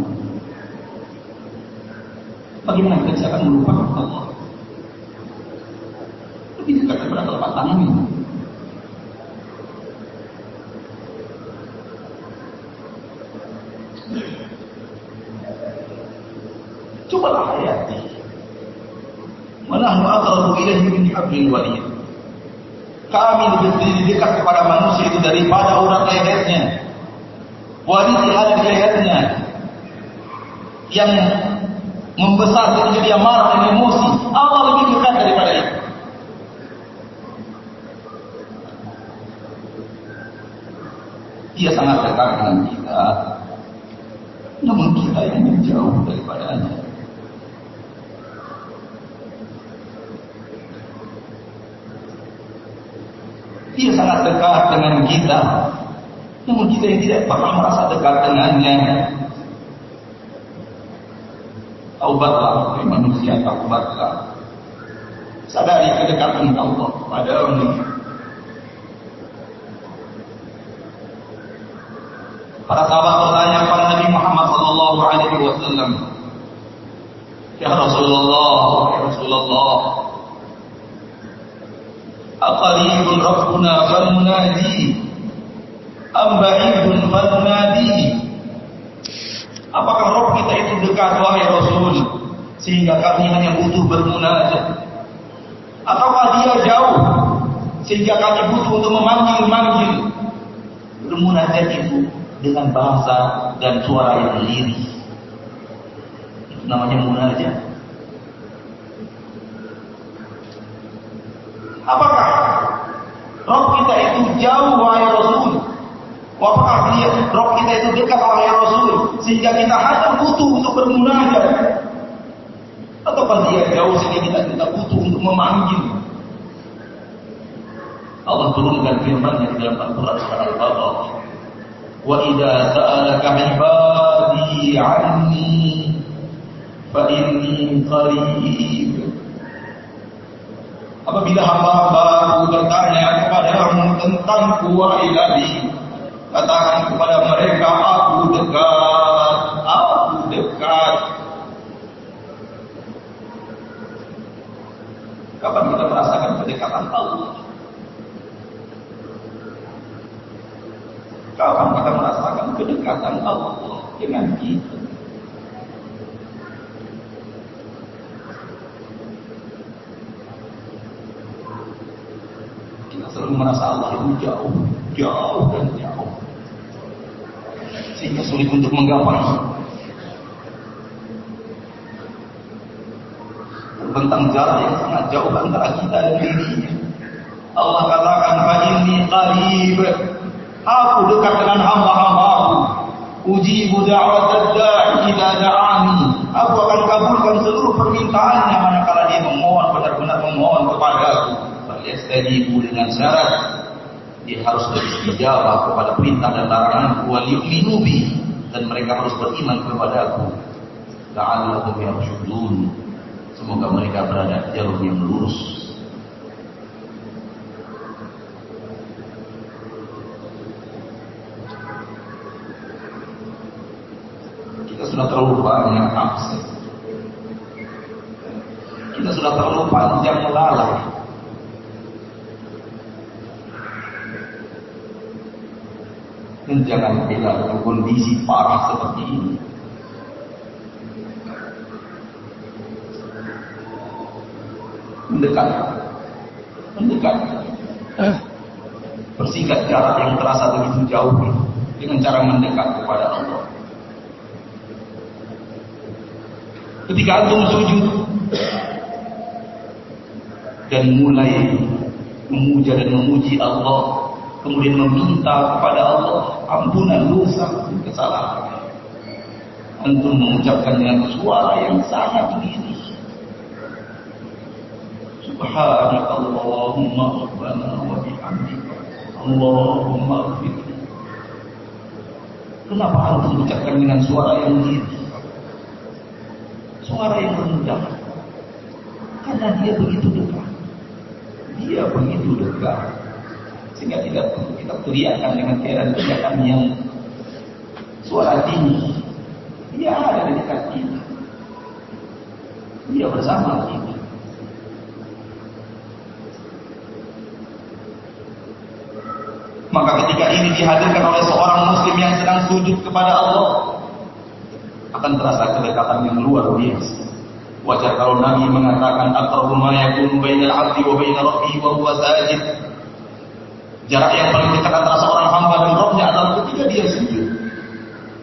Bagaimana kita akan melupakan Allah? Lebih dekat daripada telapak tangan ini. Cobalah hayati. Manahnu aqrabu ilaihi min hablil warid. Kami lebih dekat kepada manusia itu daripada urat lehernya. Ada di lehernya. Yang membesar ketika dia marah dan emosi. Allah lebih dekat daripada itu. Dia sangat dekat dengan kita. Namun kita yang menjauh daripadanya. Dia sangat dekat dengan kita. Namun kita yang tidak pernah merasa dekat dengannya. Taubatlah, wahai manusia, taubatlah. Sadari kedekatan Allah padamu. Para sahabat bertanya kepada Nabi Muhammad sallallahu alaihi wasallam, "Ya Rasulullah, ya Rasulullah, fal munadi am ba'idun fal munadi?" Apakah roh kita itu dekat wahai Rasul sehingga kami hanya butuh bermunajat? Ataukah dia jauh sehingga kami butuh untuk memanggil-manggil? Bermunajat itu dengan bahasa dan suara yang lirih. Namanya munajat. Apakah roh kita itu jauh wahai Rasul Apakah dia roh kita itu dekat wahai Rasul sehingga kita hanya butuh untuk bermunajat? Ataukah dia jauh sehingga kita tidak butuh untuk memanggil? Allah turunkan firman-Nya di dalam Al-Qur'an surah Al-Baqarah. Wa idza sa'alaka 'ibadi 'anni fa inni qarib. Apabila hamba-hambaku bertanya kepadamu tentang wahai Nabi, Katakan kepada mereka, aku dekat, aku dekat. Kapan kita merasakan kedekatan Allah? Kapan kita merasakan kedekatan Allah dengan kita? Selalu merasa Allah itu jauh, jauh dan jauh sehingga sulit untuk menggapai. Terbentang jarak yang sangat jauh antara kita dan dirinya. Allah katakan, "Fa inni qarib." Aku dekat dengan hamba-hambaku. Ujibu da'wat da'i idza da'ani. Aku akan kabulkan seluruh permintaannya manakala dia memohon. Falyastajibu dengan syarat dia harus beristijabah kepada perintah dan larangan wal yu'minu dan mereka harus beriman kepada aku. La'allahum yarshudun. Semoga mereka berada di jalur yang lurus. Kita sudah terlalu banyak akses kita sudah terlalu panjang melalai Dan jangan bila dalam kondisi parah seperti ini. Mendekat. Mendekat. Eh. Bersingkat jarak yang terasa begitu jauh dengan cara mendekat kepada Allah. Ketika antum sujud dan mulai memuja dan memuji Allah kemudian meminta kepada Allah ampunan dosa kesalahan. Antum mengucapkan dengan suara yang sangat lirih. Subhanakallahumma rabbana wa bihamdika Allahumma ighfir Kenapa harus mengucapkan dengan suara yang lirih? Suara yang rendah. Karena dia begitu dekat. Dia begitu dekat sehingga tidak perlu kita teriakan dengan teriakan yang suara tinggi. Dia ada di dekat kita. Dia bersama kita. Maka ketika ini dihadirkan oleh seorang muslim yang sedang sujud kepada Allah, akan terasa kedekatan yang luar biasa. Wajar kalau Nabi mengatakan aqrabu ma yakunu bainal 'abdi wa baina rabbih wa huwa sajid. Jarak yang paling dekat antara seorang hamba dan Rabbnya adalah ketika dia sujud.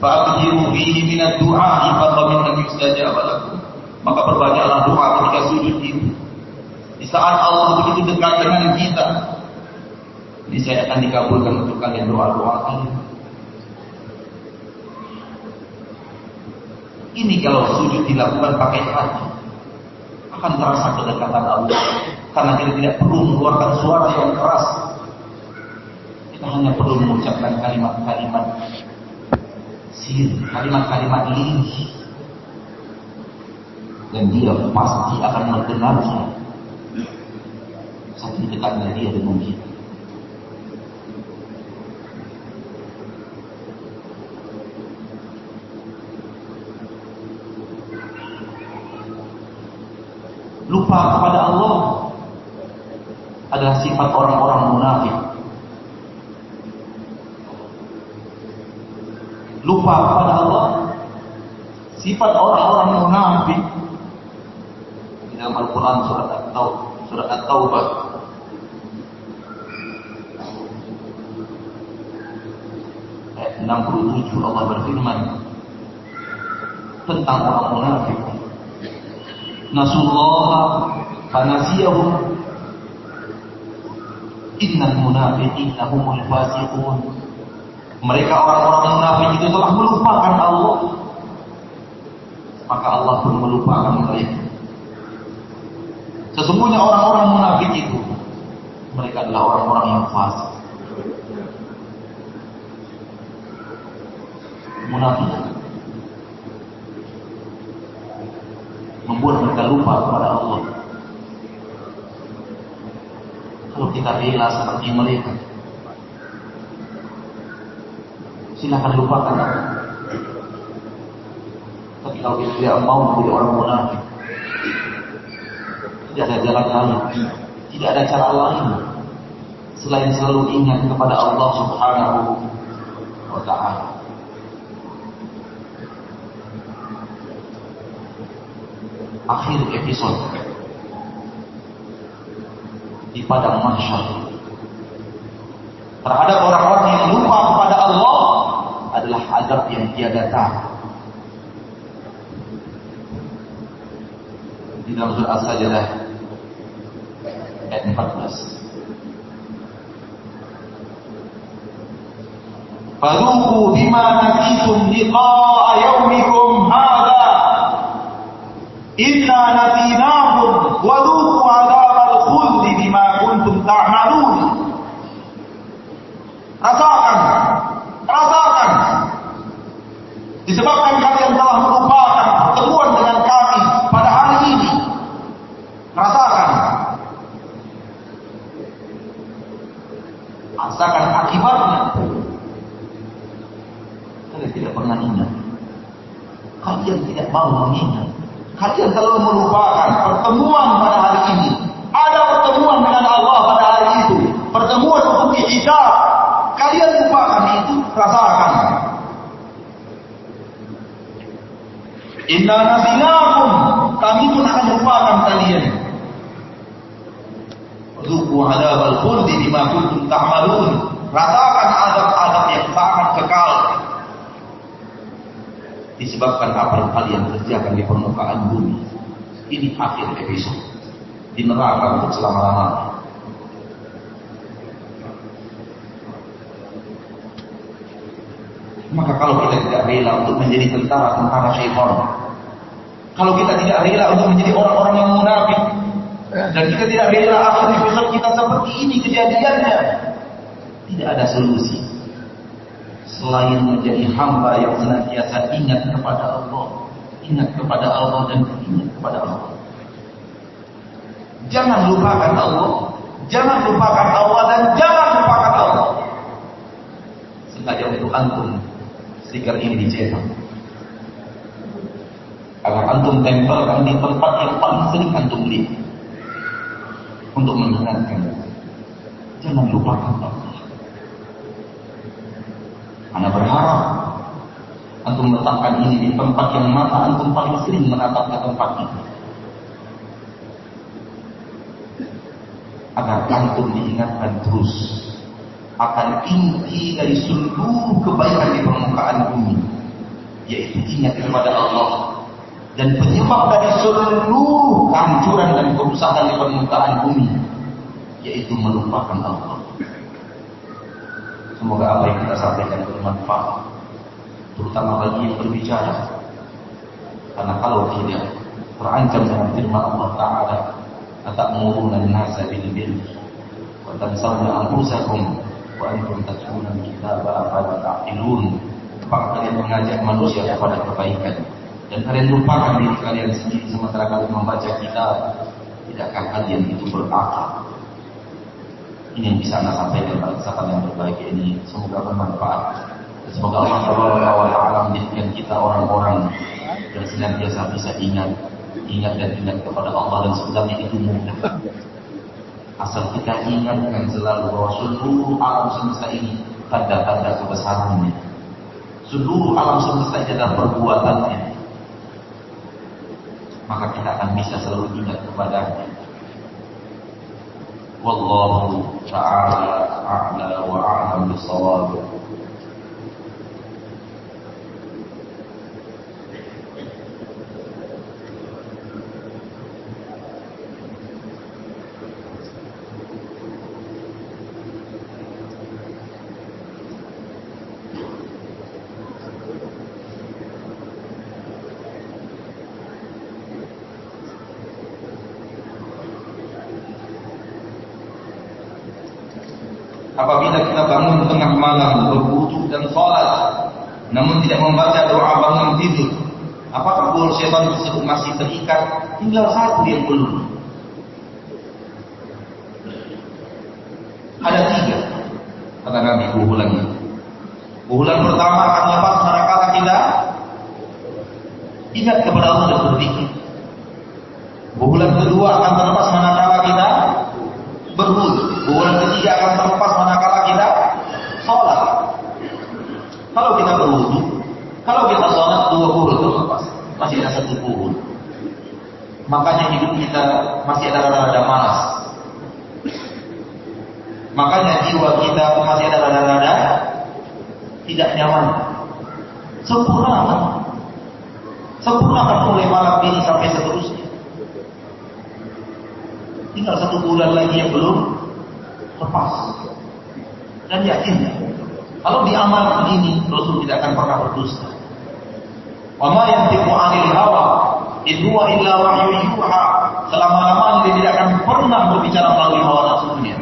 Fa'abdiru fihi minad du'a fa min an yustajab lakum. Maka perbanyaklah doa ketika sujud itu. Di saat Allah begitu dekat dengan kita, ini saya akan dikabulkan untuk kalian doa-doa kalian. Ini kalau sujud dilakukan pakai hati, akan terasa kedekatan Allah. Karena kita tidak perlu mengeluarkan suara yang keras. Hanya perlu mengucapkan kalimat-kalimat sir, kalimat-kalimat lirih. Dan dia pasti akan mendengarnya saking dekatnya dia dengan kita lupa kepada Allah adalah sifat orang-orang munafik lupa kepada Allah sifat orang-orang munafik dalam Al-Quran surat At-Taubah surat At-Taubah ayat 67 Allah berfirman tentang orang munafik. Nasullah fanasiyahum. Innal munafiqina humul fasiqun mereka orang-orang munafik itu telah melupakan Allah maka Allah pun melupakan mereka Sesungguhnya orang-orang munafik itu mereka adalah orang-orang yang fasik. Munafik membuat mereka lupa kepada Allah. Kalau kita rela seperti mereka, silahkan lupakan. Tapi kalau kita tidak mau menjadi orang munafik, tidak ada jalan lain, tidak ada cara lain selain selalu ingat kepada Allah Subhanahu wa taala. Akhir episode di padang mahsyar terhadap orang-orang yang lupa kepada Allah adalah adab yang tiada tahu. Di dalam surah As-Sajdah ayat 14. Fadhuku bima nasitum liqa'a yaumikum hadha Inna nasinakum wa dhuku adabal khuldi bima kuntum ta'malun Rasakan Rasakan Disebabkan kalian telah melupakan pertemuan dengan kami pada hari ini Rasakan rasakan akibatnya. Kalian tidak pernah ingat. Kalian tidak mau mengingat. Kalian selalu melupakan pertemuan pada hari ini. Ada pertemuan dengan Allah pada hari itu. Pertemuan untuk dihisab. Kalian lupakan itu, rasakan. Inna nasinakum. Kami pun akan lupakan kalian. Zuku adab al-khuldi bima kuntum ta'malun. Rasakan adab-adab yang sangat kekal. Disebabkan apa yang kalian kerjakan di permukaan bumi. Ini akhir episode. Di neraka untuk selama-lamanya. Maka kalau kita tidak rela untuk menjadi tentara-tentara syaitan, kalau kita tidak rela untuk menjadi orang-orang yang munafik, dan kita tidak rela akhir episode kita seperti ini kejadiannya, tidak ada solusi selain menjadi hamba yang senantiasa ingat kepada Allah, ingat kepada Allah dan ingat kepada Allah. Jangan lupakan Allah, jangan lupakan Allah dan jangan lupakan Allah. Sengaja untuk antum stiker ini dicetak agar antum tempelkan di tempat yang paling sering antum lihat untuk mengingatkan jangan lupakan Allah Anda berharap antum letakkan ini di tempat yang mana antum paling sering menatap ke tempat ini? Agar antum diingatkan terus akan inti dari seluruh kebaikan di permukaan bumi yaitu ingat kepada Allah dan penyebab dari seluruh kehancuran dan kerusakan di permukaan bumi yaitu melupakan Allah semoga apa yang kita sampaikan bermanfaat terutama bagi yang berbicara. Karena kalau tidak terancam dengan firman Allah Ta'ala atamuruna an-nasa bil birri wa tansawna anfusakum wa antum tatluna al-kitaba afala ta'qilun. Apakah kalian mengajak manusia kepada kebaikan? Dan kalian lupakan diri kalian sendiri sementara kalian membaca kitab? Tidakkah kalian itu berakal ini yang bisa anda sampaikan pada kesempatan yang berbahagia ini semoga bermanfaat semoga Allah Taala menjadikan kita orang-orang yang senantiasa bisa ingat ingat dan ingat kepada Allah dan sebenarnya itu mudah Asal kita ingatkan selalu bahwa seluruh alam semesta ini tanda-tanda kebesarannya. Seluruh alam semesta ini adalah perbuatannya. Maka kita akan bisa selalu ingat kepadanya. Wallahu ta'ala a'la wa a'lam apabila kita bangun tengah malam berwudu dan sholat namun tidak membaca doa bangun tidur apakah bulu syaitan tersebut masih terikat tinggal satu yang belum ada tiga kata Nabi buhulan buhulan pertama akan lepas manakala kita ingat kepada Allah dan buhulan kedua akan terlepas manakala kita berwudu. Bulan ketiga akan terlepas manakala kita sholat. Kalau kita berwudu, kalau kita sholat dua bulan terlepas, masih ada satu bulan. Makanya hidup kita masih ada rada-rada malas. Makanya jiwa kita masih ada rada-rada tidak nyaman. Sempurna Sempurnakan mulai malam ini sampai seterusnya. Tinggal satu bulan lagi yang belum lepas dan yakin kalau diamalkan ini Rasul tidak akan pernah berdusta. Wa ma yantiqu 'anil hawa in huwa illa wahyu. Selama-lamanya dia tidak akan pernah berbicara melalui hawa nafsunya.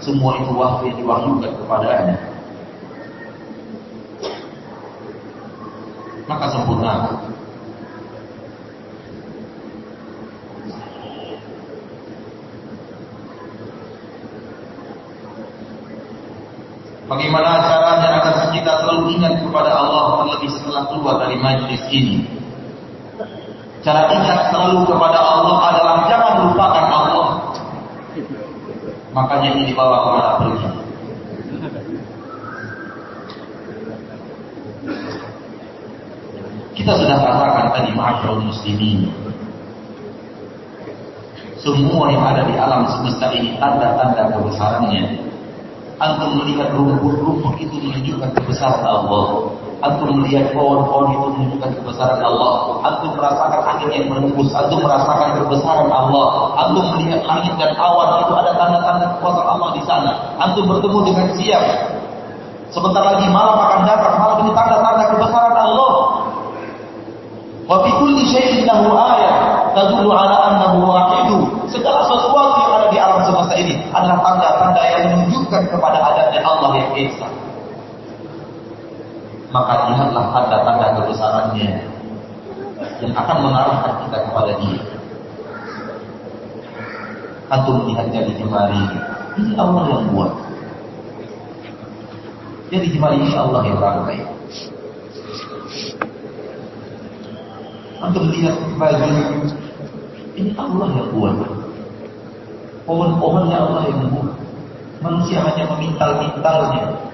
Semua itu wahyu yang diwahyukan kepadanya. Maka sempurna Bagaimana caranya agar kita selalu ingat kepada Allah terlebih setelah keluar dari majlis ini? Cara ingat selalu kepada Allah adalah jangan lupakan Allah. Makanya ini dibawa kepada pergi. Kita sudah katakan tadi ma'asyarul muslimin. Semua yang ada di alam semesta ini tanda-tanda kebesarannya Antum melihat rumput-rumput itu menunjukkan kebesaran Allah. Antum melihat pohon-pohon itu menunjukkan kebesaran Allah. Antum merasakan angin yang berembus. Antum merasakan kebesaran Allah. Antum melihat langit dan awan itu ada tanda-tanda kekuasaan Allah di sana. Antum bertemu dengan siang. Sebentar lagi malam akan datang. Malam ini tanda-tanda kebesaran Allah. Wa fi kulli syai'in lahu ayat tadullu ala annahu wahidu. Segala sesuatu yang ada di alam semesta ini adalah tanda-tanda yang menunjukkan kepada adanya Allah yang esa. Maka lihatlah tanda-tanda kebesarannya yang akan mengarahkan kita kepada dia. Antum melihatnya di jemari, ini Allah yang buat. Jadi jemari ini Allah yang rangkai. Antum lihat baju ini Allah yang buat. Pohon-pohonnya Allah yang buat. Manusia hanya memintal-mintalnya.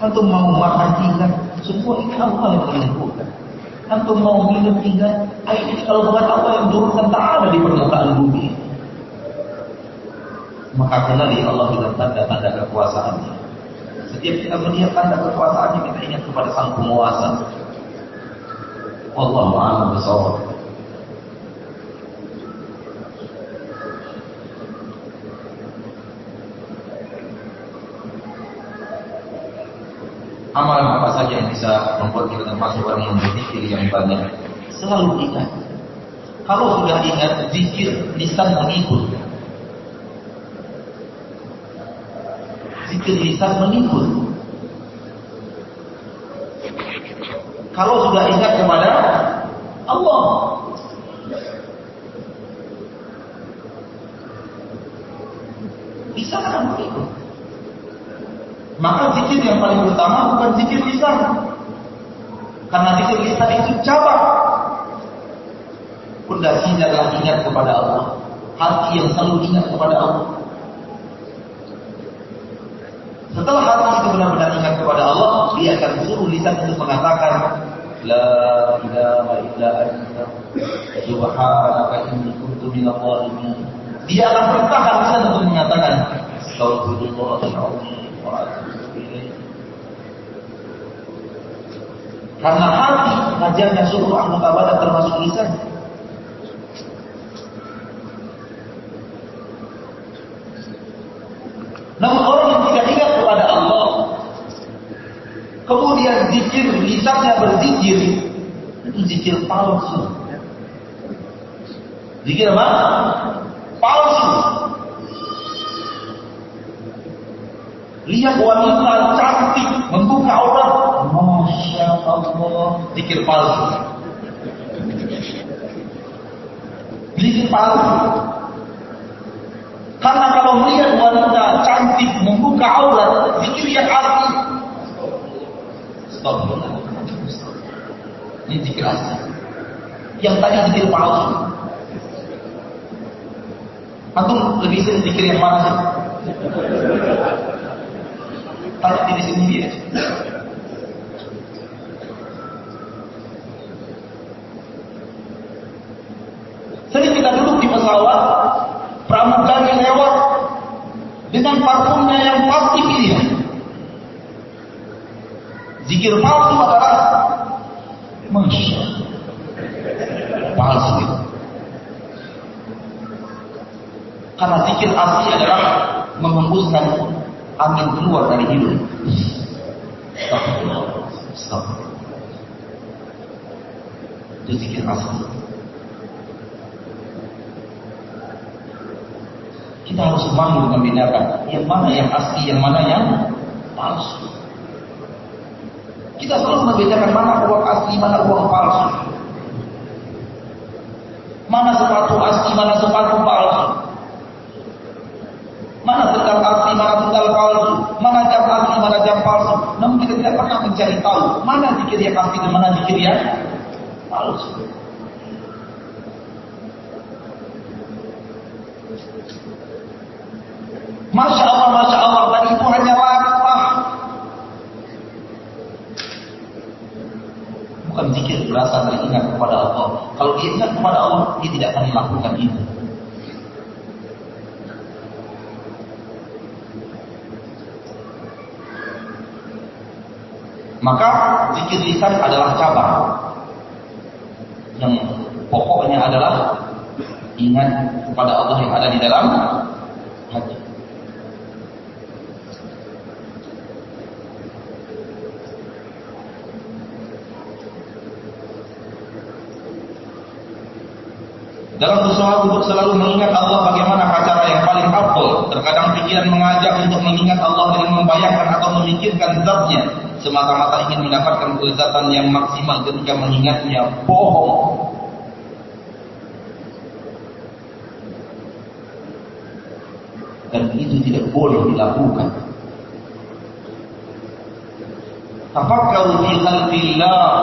Antum mau makan ingat, semua ini Allah yang menentukan. Antum mau minum ingat, ini kalau bukan Allah yang turunkan tak ada di permukaan bumi. Maka kenali Allah dengan tanda-tanda kekuasaannya. Setiap kita melihat tanda kekuasaannya, kita ingat kepada sang penguasa. Wallahu a'lam bishawab. Amalan apa saja yang bisa membuat kita termasuk orang yang berzikir yang banyak? Selalu ingat. Kalau sudah ingat, zikir lisan mengikut. Zikir lisan mengikut. Kalau sudah ingat kepada Allah, lisan akan mengikut. Maka zikir yang paling utama bukan zikir lisan. Karena zikir lisan itu cabang. Pondasinya adalah ingat kepada Allah. Hati yang selalu ingat kepada Allah. Setelah hati itu benar-benar ingat kepada Allah, dia akan suruh lisan untuk mengatakan La ilaha illa anta subhanaka inni kuntu minadh. Dia akan perintahkan lisan untuk mengatakan Astagfirullahaladzim Karena hati ngajarnya seluruh anggota badan termasuk lisan. Namun orang yang tidak ingat kepada Allah, kemudian zikir lisannya berzikir, itu zikir palsu. Zikir apa? Palsu. Lihat wanita cantik membuka aurat, Allah, zikir palsu. Zikir palsu. Karena kalau melihat wanita cantik membuka aurat, zikir yang asli. Stop. Ini zikir asli. Yang tadi zikir palsu. Antum lebih sering zikir yang mana sih? taruh diri sendiri aja. Sering kita pesawat, pramugari lewat dengan parfumnya yang pasti pilihan. Zikir palsu adalah Masya Palsu. Karena zikir asli adalah menghembuskan angin keluar dari hidung. Stop. Itu zikir asli. Kita harus mampu membedakan yang mana yang asli, yang mana yang palsu. Kita selalu membedakan mana uang asli, mana uang palsu. Mana sepatu asli, mana sepatu palsu. Mana sendal asli, mana sendal palsu, mana jam asli, mana jam palsu. Namun kita tidak pernah mencari tahu mana zikir yang asli dan mana zikir yang palsu. Masya Allah, Masya Allah, dan itu hanya latah. Bukan zikir berasal dari ingat kepada Allah. Kalau dia ingat kepada Allah, dia tidak akan melakukan itu. Maka zikir lisan adalah cabang yang pokoknya adalah ingat kepada Allah yang ada di dalam hati. Dalam usaha untuk selalu mengingat Allah bagaimana cara yang paling afdol. Terkadang pikiran mengajak untuk mengingat Allah dengan membayangkan atau memikirkan zatnya semata-mata ingin mendapatkan kelezatan yang maksimal ketika mengingatnya bohong dan itu tidak boleh dilakukan tafakkaru fi khalqillah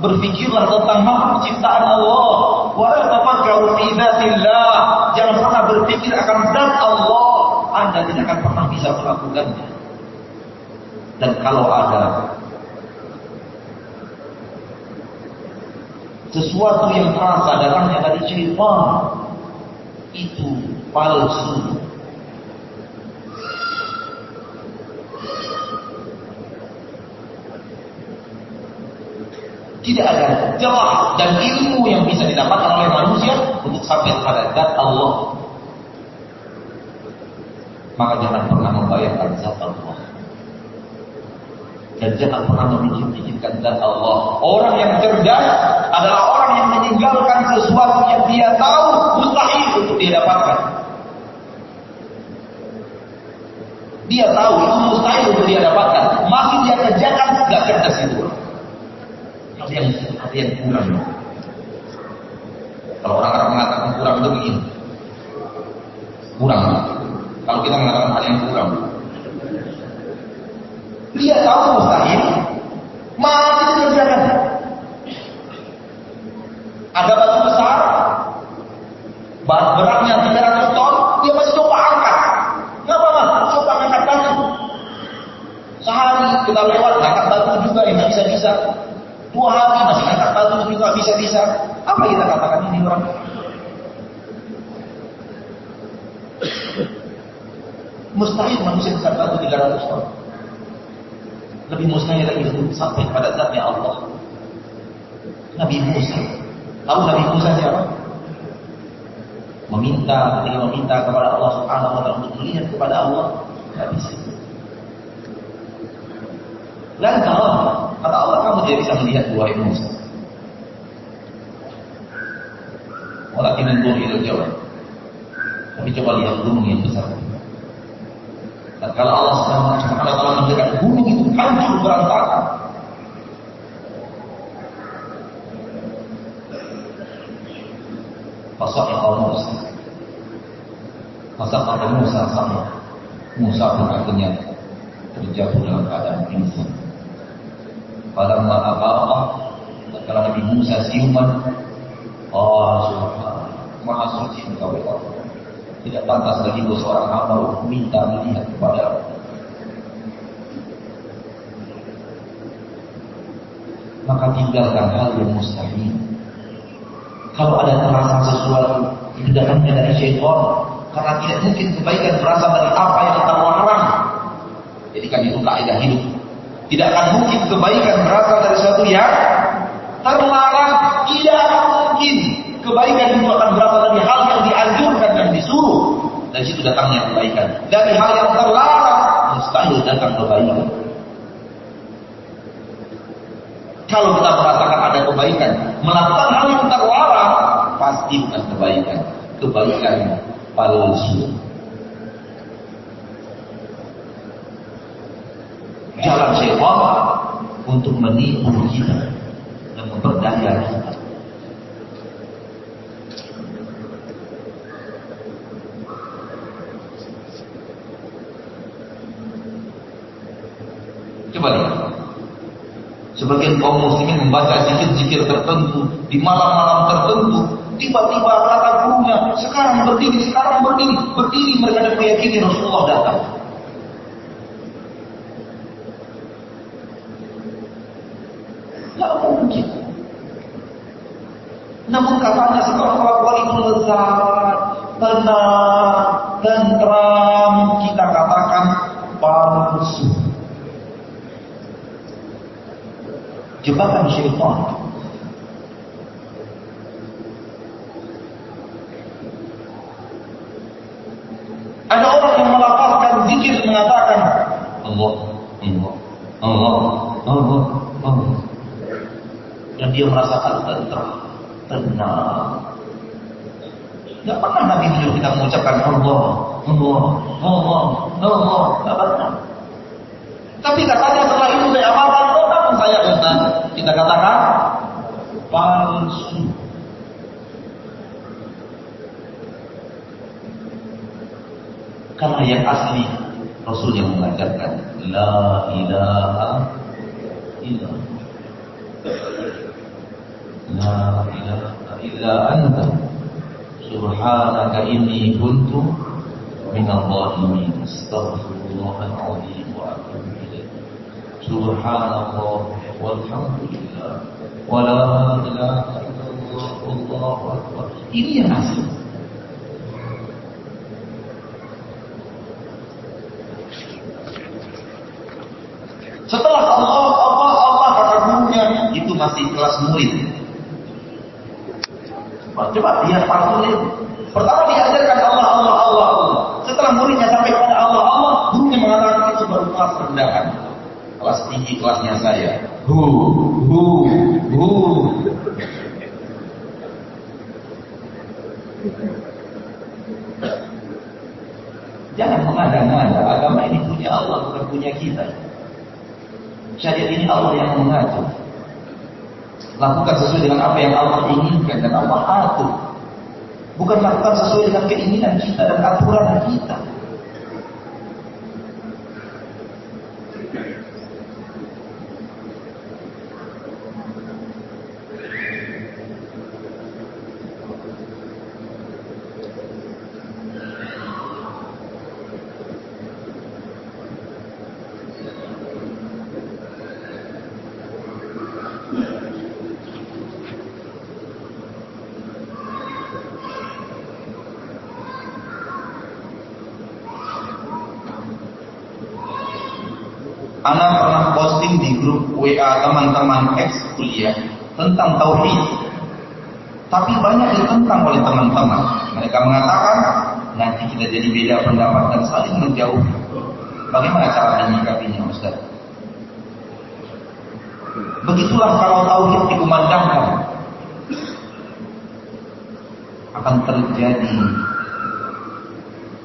Berpikirlah tentang makhluk ciptaan Allah. Wa tafakkaru fi dzatillah. Jangan pernah berpikir akan zat Allah. Anda tidak akan pernah bisa melakukannya. Dan kalau ada sesuatu yang terasa datangnya dari syaitan itu palsu Tidak ada celah dan ilmu yang bisa didapatkan oleh manusia untuk sampai kepada zat Allah. Maka jangan pernah membayangkan zat Allah. Dan jangan pernah memikir-pikirkan zat Allah. Orang yang cerdas adalah orang yang meninggalkan sesuatu yang dia tahu mustahil untuk dia dapatkan. Dia tahu itu mustahil untuk dia dapatkan. Masih dia kerjakan, gak cerdas itu yang yang kurang. Kalau orang Arab mengatakan kurang itu begini. Kurang. Kalau kita mengatakan hal yang kurang. Dia tahu mustahil, masih dikerjakan. Ada batu besar, beratnya 300 ton, dia masih coba angkat. Kenapa mas? Coba angkat batu. Sehari kita lewat angkat batu juga yang bisa-bisa. Dua hari masih angkat batu juga bisa-bisa. Apa kita katakan ini orang? Mustahil manusia bisa batu 300 tahun. Lebih mustahil lagi itu sampai pada zatnya Allah. Nabi Musa. Tahu Nabi Musa siapa? Meminta, ketika meminta kepada Allah Subhanahu wa taala untuk melihat kepada Allah, tidak bisa. Dan kalau Allah, tidak bisa melihat buah Musa. Walakin itu ila jawab. Tapi coba lihat gunung yang besar. Dan kalau Allah Subhanahu wa taala menjadikan gunung itu hancur berantakan. Fasaqa Musa. Fasaqa Musa sama. Musa pun akhirnya terjatuh dalam keadaan pingsan. Falamma afaqa tatkala Nabi Musa siuman. Oh subhanallah. Maha suci engkau ya Allah. Tidak pantas bagi seorang hamba minta melihat kepada Maka tinggalkan hal yang mustahil. Kalau ada terasa sesuatu Itu datangnya dari syaitan Karena tidak mungkin kebaikan berasal dari apa yang terlarang Jadi kan itu kaidah hidup tidak akan mungkin kebaikan berasal dari sesuatu yang terlarang. Tidak mungkin kebaikan itu akan berasal dari hal yang dianjurkan dan disuruh. Dari situ datangnya kebaikan. Dari hal yang terlarang mustahil datang kebaikan. Kalau kita merasakan ada kebaikan, melakukan hal yang terlarang pasti bukan kebaikan. Kebaikan palsu. jalan syaitan untuk menipu kita dan memperdaya kita. Coba lihat. Sebagian kaum muslimin membaca zikir-zikir tertentu di malam-malam tertentu, tiba-tiba kata gurunya, sekarang berdiri, sekarang berdiri, berdiri mereka dan meyakini Rasulullah datang. Namun katanya setelah melakukan itu lezat, tenang, tentram, kita katakan palsu. Jebakan syaitan. Ada orang yang melafazkan zikir mengatakan Allah, Allah, Allah, Allah, Allah. Dan dia merasakan tentram tenang. Tidak pernah Nabi menyuruh kita mengucapkan Allah, Allah, Allah, Allah, tidak pernah. Tapi katanya setelah itu saya amalkan, oh namun saya Ustaz, kita katakan palsu. Karena yang asli Rasul yang mengajarkan La ilaha illallah illa anta subhanaka inni kuntu minal zalimin astaghfirullahal azim wa atubu ilaih subhanallah walhamdulillah wa la ilaha illallah wallahu akbar ini yang asli. Setelah Allah, Allah, Allah kata gurunya, itu masih kelas murid. Coba lihat para murid. Pertama diajarkan Allah, Allah, Allah, Allah. Setelah muridnya sampai kepada Allah, Allah, gurunya mengatakan itu baru kelas rendahan. Kelas tinggi kelasnya saya. Hu, hu, hu. Jangan mengada-ngada. Agama ini punya Allah, bukan punya kita. Syariat ini Allah yang mengatur. Lakukan sesuai dengan apa yang Allah inginkan dan Allah atur. Bukan lakukan sesuai dengan keinginan kita dan aturan kita. Ana pernah posting di grup WA teman-teman ex kuliah tentang tauhid. Tapi banyak ditentang oleh teman-teman. Mereka mengatakan nanti kita jadi beda pendapat dan saling menjauh. Bagaimana cara menyikapinya Ustaz? Begitulah kalau tauhid dikumandangkan akan terjadi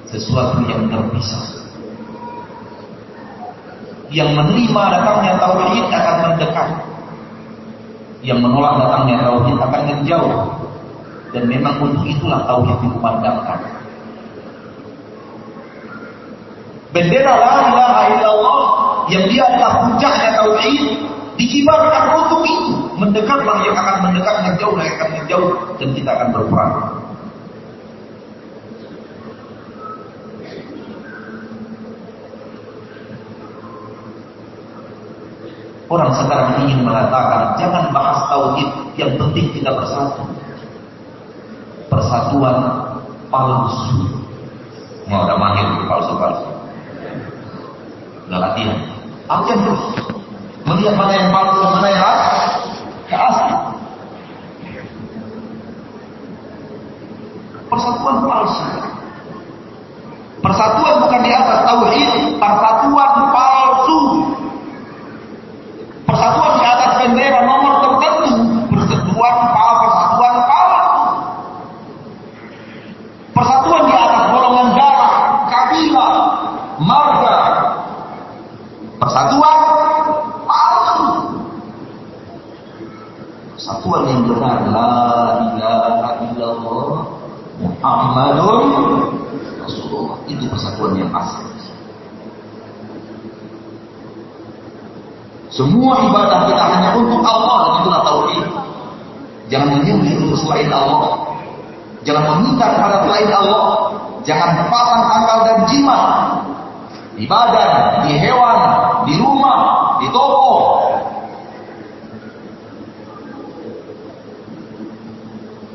sesuatu yang terpisah yang menerima datangnya tauhid akan mendekat. Yang menolak datangnya tauhid akan menjauh. Dan memang untuk itulah tauhid dikumandangkan. Bendera la ilaha illallah yang dia adalah puncaknya tauhid dikibarkan untuk itu. Mendekatlah yang akan mendekat, menjauh yang akan menjauh dan kita akan berperang. Orang sekarang ingin mengatakan jangan bahas tauhid, yang penting kita bersatu. Persatuan palsu. Mau ada mahir palsu-palsu. Udah latihan. Latihan terus. Melihat mana yang palsu, mana yang asli. Persatuan palsu. Persatuan bukan di atas tauhid, persatuan Semua ibadah kita hanya untuk Allah dan itulah tauhid. Jangan menyembelih untuk selain Allah. Jangan meminta kepada selain Allah. Jangan pasang tanggal dan jimat. Di badan, di hewan, di rumah, di toko.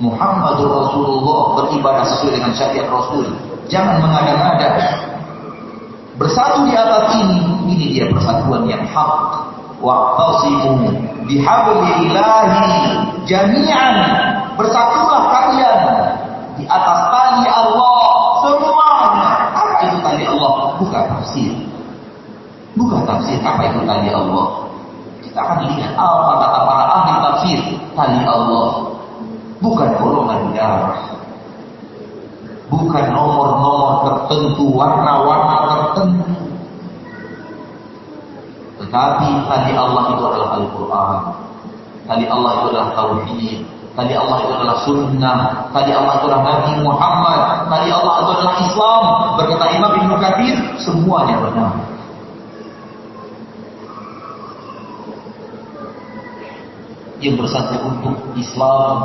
Muhammadur Rasulullah beribadah sesuai dengan syariat Rasul. Jangan mengada-ngada. Bersatu di atas ini, ini dia persatuan yang hak. Waqtasimu bihablillahi jami'an. Bersatulah kalian di atas tali Allah semuanya. Apa itu tali Allah? Bukan tafsir. Bukan tafsir apa itu tali Allah. Kita akan lihat apa kata para ahli tafsir tali Allah. Bukan golongan darah. Bukan nomor-nomor tertentu, warna-warna tertentu. Tetapi tali Allah itu adalah Al-Quran. Tali Allah itu adalah Tauhid. Tali Allah itu adalah Sunnah. Tali Allah itu adalah Nabi Muhammad. Tali Allah itu adalah Islam. Berkata Imam Ibn Kathir, semuanya benar. Yang bersatu untuk Islam,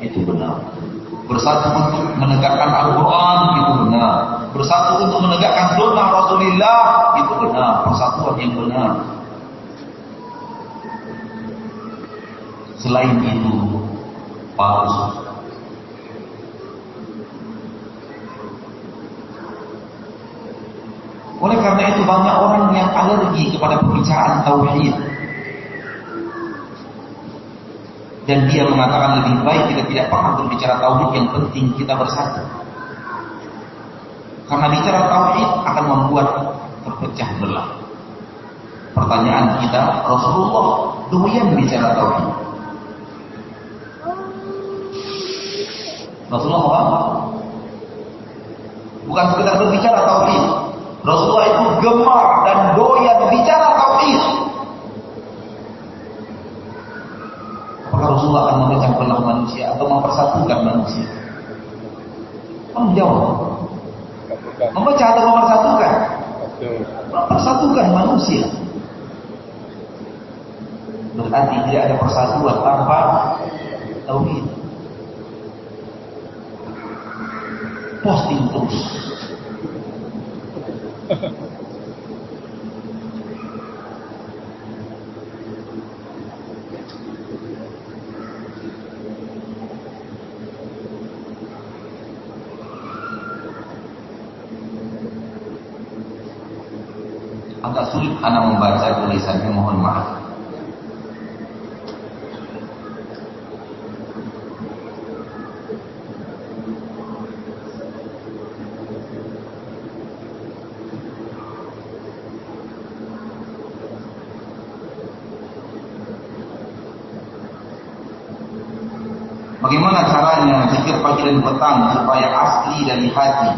itu benar. Bersatu untuk menegakkan Al-Quran itu benar. Bersatu untuk menegakkan sunnah Rasulullah itu benar. Persatuan yang benar. Selain itu palsu. Oleh karena itu banyak orang yang alergi kepada pembicaraan tauhid. Dan dia mengatakan lebih baik kita tidak pernah berbicara tauhid yang penting kita bersatu. Karena bicara tauhid akan membuat terpecah belah. Pertanyaan kita, Rasulullah doyan bicara tauhid. Rasulullah apa? Bukan sekedar berbicara tauhid, Rasulullah itu gemar dan doyan bicara tauhid. Apakah Rasulullah akan memecah belah manusia atau mempersatukan manusia? Kamu jawab. Memecah atau mempersatukan? Mempersatukan manusia. Berarti tidak ada persatuan tanpa tauhid. Posting terus [laughs] Anak membaca tulisannya mohon maaf. Bagaimana caranya zikir pagi dan petang supaya asli dari hati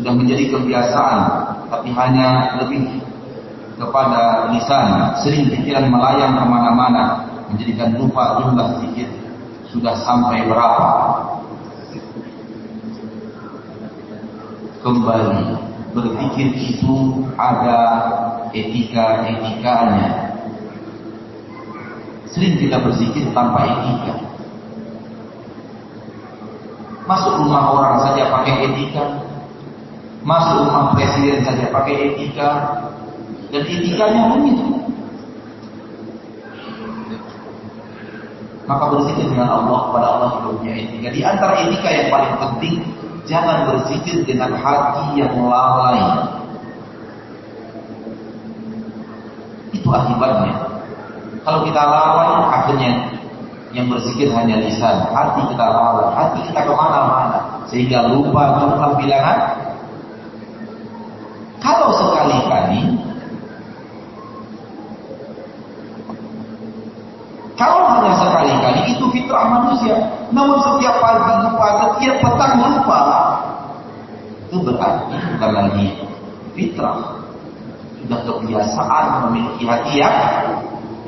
sudah menjadi kebiasaan tapi hanya lebih kepada lisan sering pikiran melayang ke mana-mana menjadikan lupa jumlah zikir sudah sampai berapa kembali berpikir itu ada etika-etikanya sering kita berzikir tanpa etika Masuk rumah orang saja pakai etika. Masuk rumah presiden saja pakai etika. Dan etikanya begitu. Maka berzikir dengan Allah kepada Allah juga punya etika. Di antara etika yang paling penting, jangan berzikir dengan hati yang lalai. Itu akibatnya. Kalau kita lalai, akhirnya yang berzikir hanya lisan, hati kita lalai, hati kita ke mana-mana, sehingga lupa jumlah bilangan. Kalau sekali-kali, kalau hanya sekali-kali fitrah manusia, namun setiap pagi lupa, setiap petang lupa, itu berarti bukan lagi fitrah, sudah kebiasaan memiliki hati yang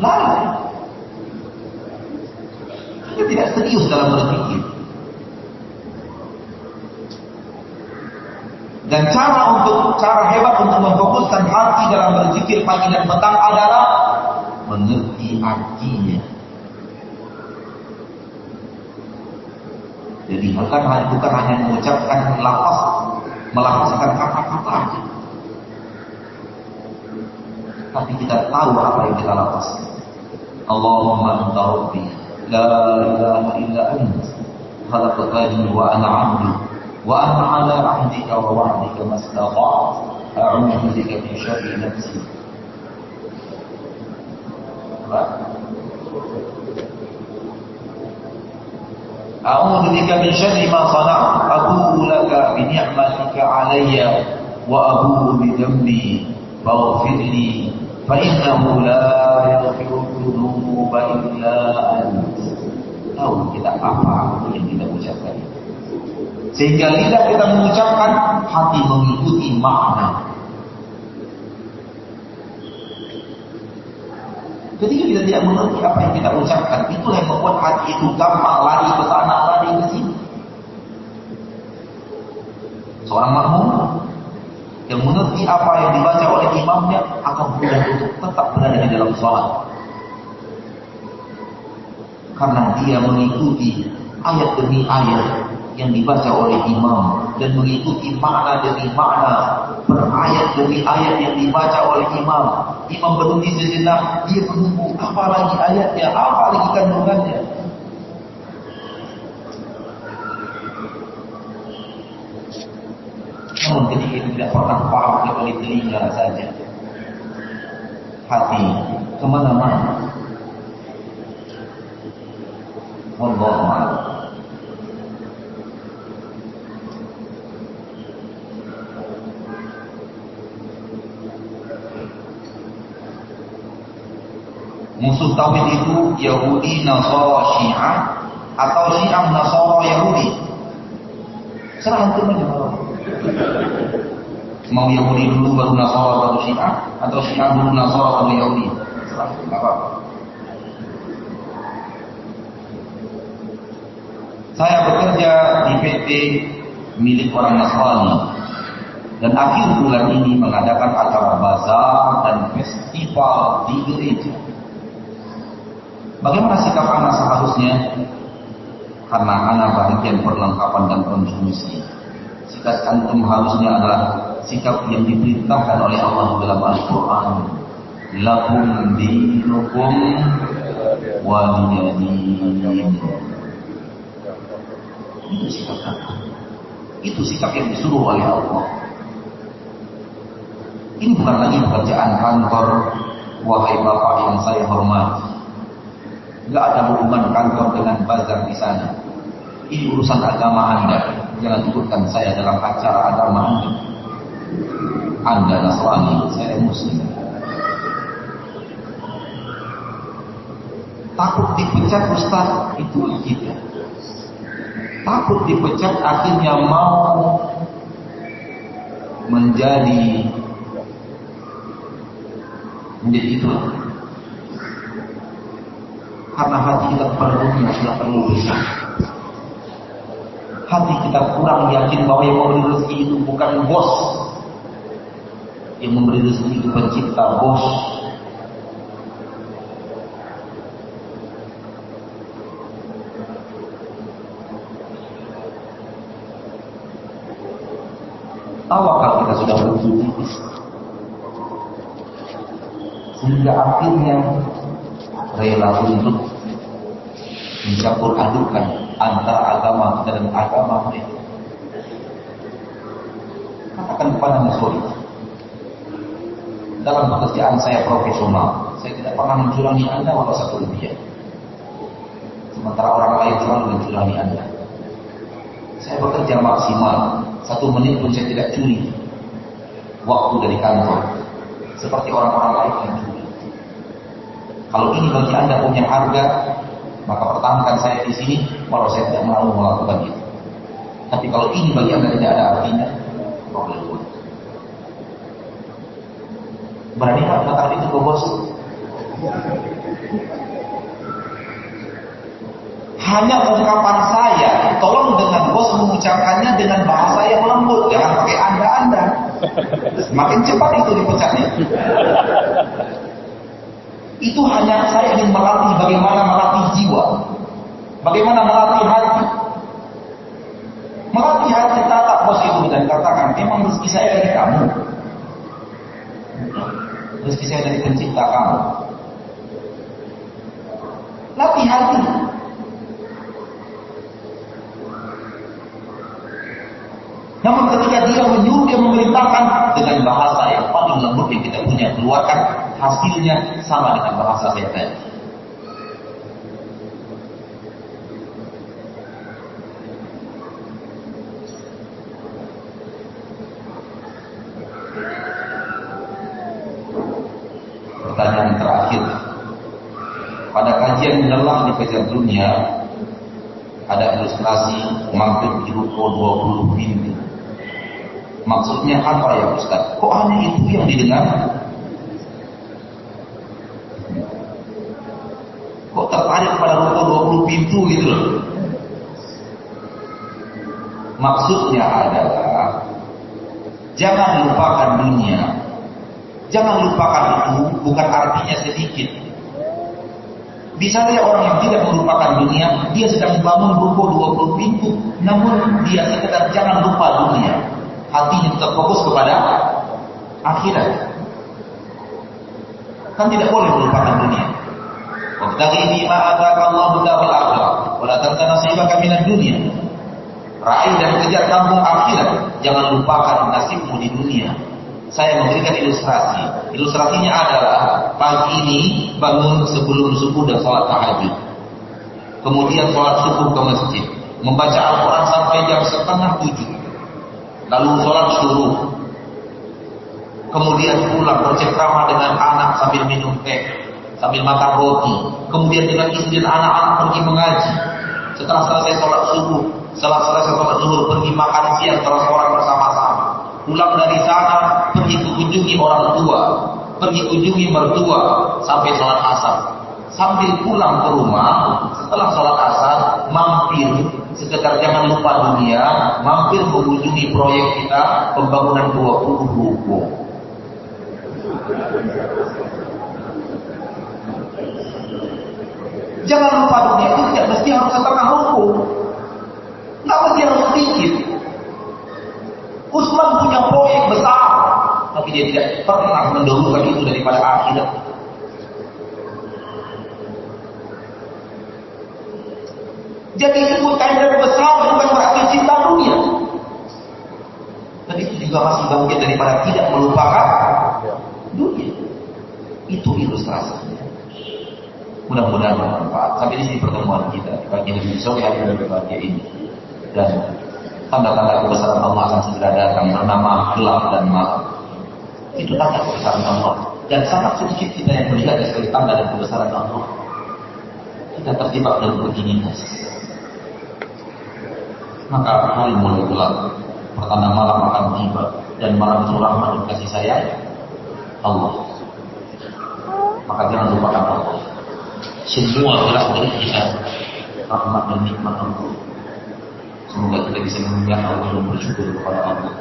lalai. Dia tidak serius dalam berpikir. Dan cara untuk cara hebat untuk memfokuskan hati dalam berzikir pagi dan petang adalah mengerti artinya. Jadi bukan bukan hanya mengucapkan lafaz, melafazkan kata-kata aja. Tapi kita tahu apa yang kita lafazkan. Allahumma anta rabbi لا إله إلا أنت خلقتني وأنا عبدك وأنا على عهدك ووعدك ما استطعت أعوذ بك من شر نفسي A'udzu bika min syarri ma sana'tu. Aku laka bi ni'matika wa abu bi dhanbi faghfirli fa innahu la yaghfiru dhunuba illa ant. Tahu kita apa yang kita ucapkan. Sehingga lidah kita mengucapkan, hati mengikuti makna ketika kita tidak mengerti apa yang kita ucapkan itulah yang membuat hati itu gampang lari ke sana lari ke sini seorang makmum yang mengerti apa yang dibaca oleh imamnya akan mudah untuk tetap berada di dalam sholat. Karena dia mengikuti ayat demi ayat yang dibaca oleh imam dan mengikuti makna demi makna per ayat demi ayat yang dibaca oleh imam. Imam berhenti sejenak, dia menunggu apa lagi ayatnya, apa lagi kandungannya. Namun ketika tidak pernah paham kecuali telinga saja. Hati ke mana-mana. Allah Musuh tauhid itu Yahudi, Nasara, Syiah atau Syiah, Nasara, Yahudi. Serah antum aja Mau Yahudi dulu baru Nasara baru Syiah atau Syiah dulu Nasara baru Yahudi. Serah apa. Saya bekerja di PT milik orang Nasrani dan akhir bulan ini mengadakan acara bazar dan festival di gereja. Bagaimana sikap anak seharusnya? Karena anak bagian perlengkapan dan konsumsi. Sikap antum harusnya adalah sikap yang diperintahkan oleh Allah dalam Al-Quran. Lakum dinukum waliyadin. Itu sikap Itu sikap yang disuruh oleh Allah. Ini bukan lagi pekerjaan kantor, wahai bapak yang saya hormati. Tidak ada hubungan kantor dengan bazar di sana. Ini urusan agama Anda. Jangan ikutkan saya dalam acara agama Anda. Anda Nasrani, saya Muslim. Takut dipecat Ustaz, itu kita. Takut dipecat akhirnya mau menjadi menjadi itu karena hati kita kepada dunia sudah. Hati kita kurang yakin bahwa yang memberi rezeki itu bukan bos. Yang memberi rezeki itu pencipta bos. Tawakal kita sudah begitu Sehingga akhirnya rela untuk mencampur adukan antara agama kita dan agama mereka. Katakan kepada Muslim, dalam pekerjaan saya profesional, saya tidak pernah mencurangi Anda walau satu rupiah. Sementara orang lain selalu mencurangi Anda. Saya bekerja maksimal, satu menit pun saya tidak curi waktu dari kantor. Seperti orang-orang lain yang curi. Kalau ini bagi Anda punya harga, maka pertahankan saya di sini walau saya tidak mau melakukan itu. Tapi kalau ini bagi Anda tidak ada artinya, buat. Berani Pak mengatakan itu ke bos? Hanya ungkapan saya, tolong dengan bos mengucapkannya dengan bahasa yang lembut, jangan pakai anda-anda. Semakin cepat itu dipecatnya. Itu hanya saya ingin melatih bagaimana melatih jiwa. Bagaimana melatih hati. Melatih hati tatap bos itu dan katakan, emang rezeki saya dari kamu. Rezeki saya dari pencipta kamu. Latih hati. Namun ketika dia menyuruh dia memerintahkan dengan bahasa yang paling lembut yang kita punya keluarkan hasilnya sama dengan bahasa saya tadi. Pertanyaan terakhir. Pada kajian menyelam di kajian dunia ada ilustrasi mampir di ruko 20 pintu. Maksudnya apa ya Ustaz? Kok hanya itu yang didengar? Kok tertarik pada ruko 20 pintu gitu loh? Maksudnya adalah jangan lupakan dunia. Jangan lupakan itu bukan artinya sedikit. Bisa saja orang yang tidak melupakan dunia, dia sedang bangun ruko 20 pintu, namun dia sekedar jangan lupa dunia. Hatinya tetap fokus kepada akhirat. Kan tidak boleh melupakan dunia. Wabtaghi fi ma ataka Allahu darul akhirah wa la tansa nasibaka minad dunya. Raih dan kejar kampung akhirat, jangan lupakan nasibmu di dunia saya memberikan ilustrasi. Ilustrasinya adalah pagi ini bangun sebelum subuh dan sholat tahajud. Kemudian sholat subuh ke masjid. Membaca Al-Quran sampai jam setengah tujuh. Lalu sholat suruh. Kemudian pulang bercengkrama dengan anak sambil minum teh. Sambil makan roti. Kemudian dengan istri dan anak-anak pergi mengaji. Setelah selesai sholat subuh. Setelah selesai sholat zuhur pergi makan siang terus orang bersama-sama. Pulang dari sana pergi kunjungi orang tua, pergi kunjungi mertua sampai sholat asar. Sambil pulang ke rumah, setelah sholat asar, mampir sekedar jangan lupa dunia, mampir mengunjungi proyek kita pembangunan 20 ruko. Jangan lupa dunia itu tidak mesti harus setengah ruko. Nggak mesti harus sedikit. Usman punya proyek besar tapi dia tidak pernah mendahulukan itu daripada akhirat. Jadi itu tanda besar bukan berarti cinta dunia. Dan itu juga masih bagian daripada tidak melupakan dunia. Itu ilustrasi. Mudah-mudahan bermanfaat. Sampai di sini pertemuan kita di pagi lebih sore hari dan bahagia ini. Dan tanda-tanda kebesaran Allah akan segera datang bernama gelap dan malam. Itu tanda kebesaran Allah. Dan sangat sedikit kita yang melihat sebagai tanda dan kebesaran Allah. Kita terjebak dalam rutinitas. Maka hari mulai gelap. Pertanda malam akan tiba. Dan malam itu rahmat kasih sayang Allah. Maka jangan lupakan Allah. Semua gerak dari kita rahmat dan nikmat Allah. Semoga kita bisa memuliakan Allah dan bersyukur kepada Allah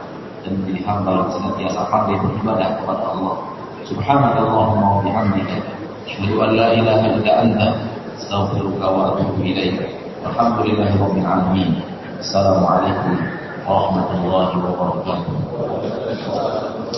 dan menjadi hamba yang senantiasa pandai beribadah kepada Allah. Subhanallahumma wa bihamdika asyhadu an la ilaha illa anta astaghfiruka wa atubu ilaik. Alhamdulillahi rabbil alamin. Assalamualaikum warahmatullahi wabarakatuh.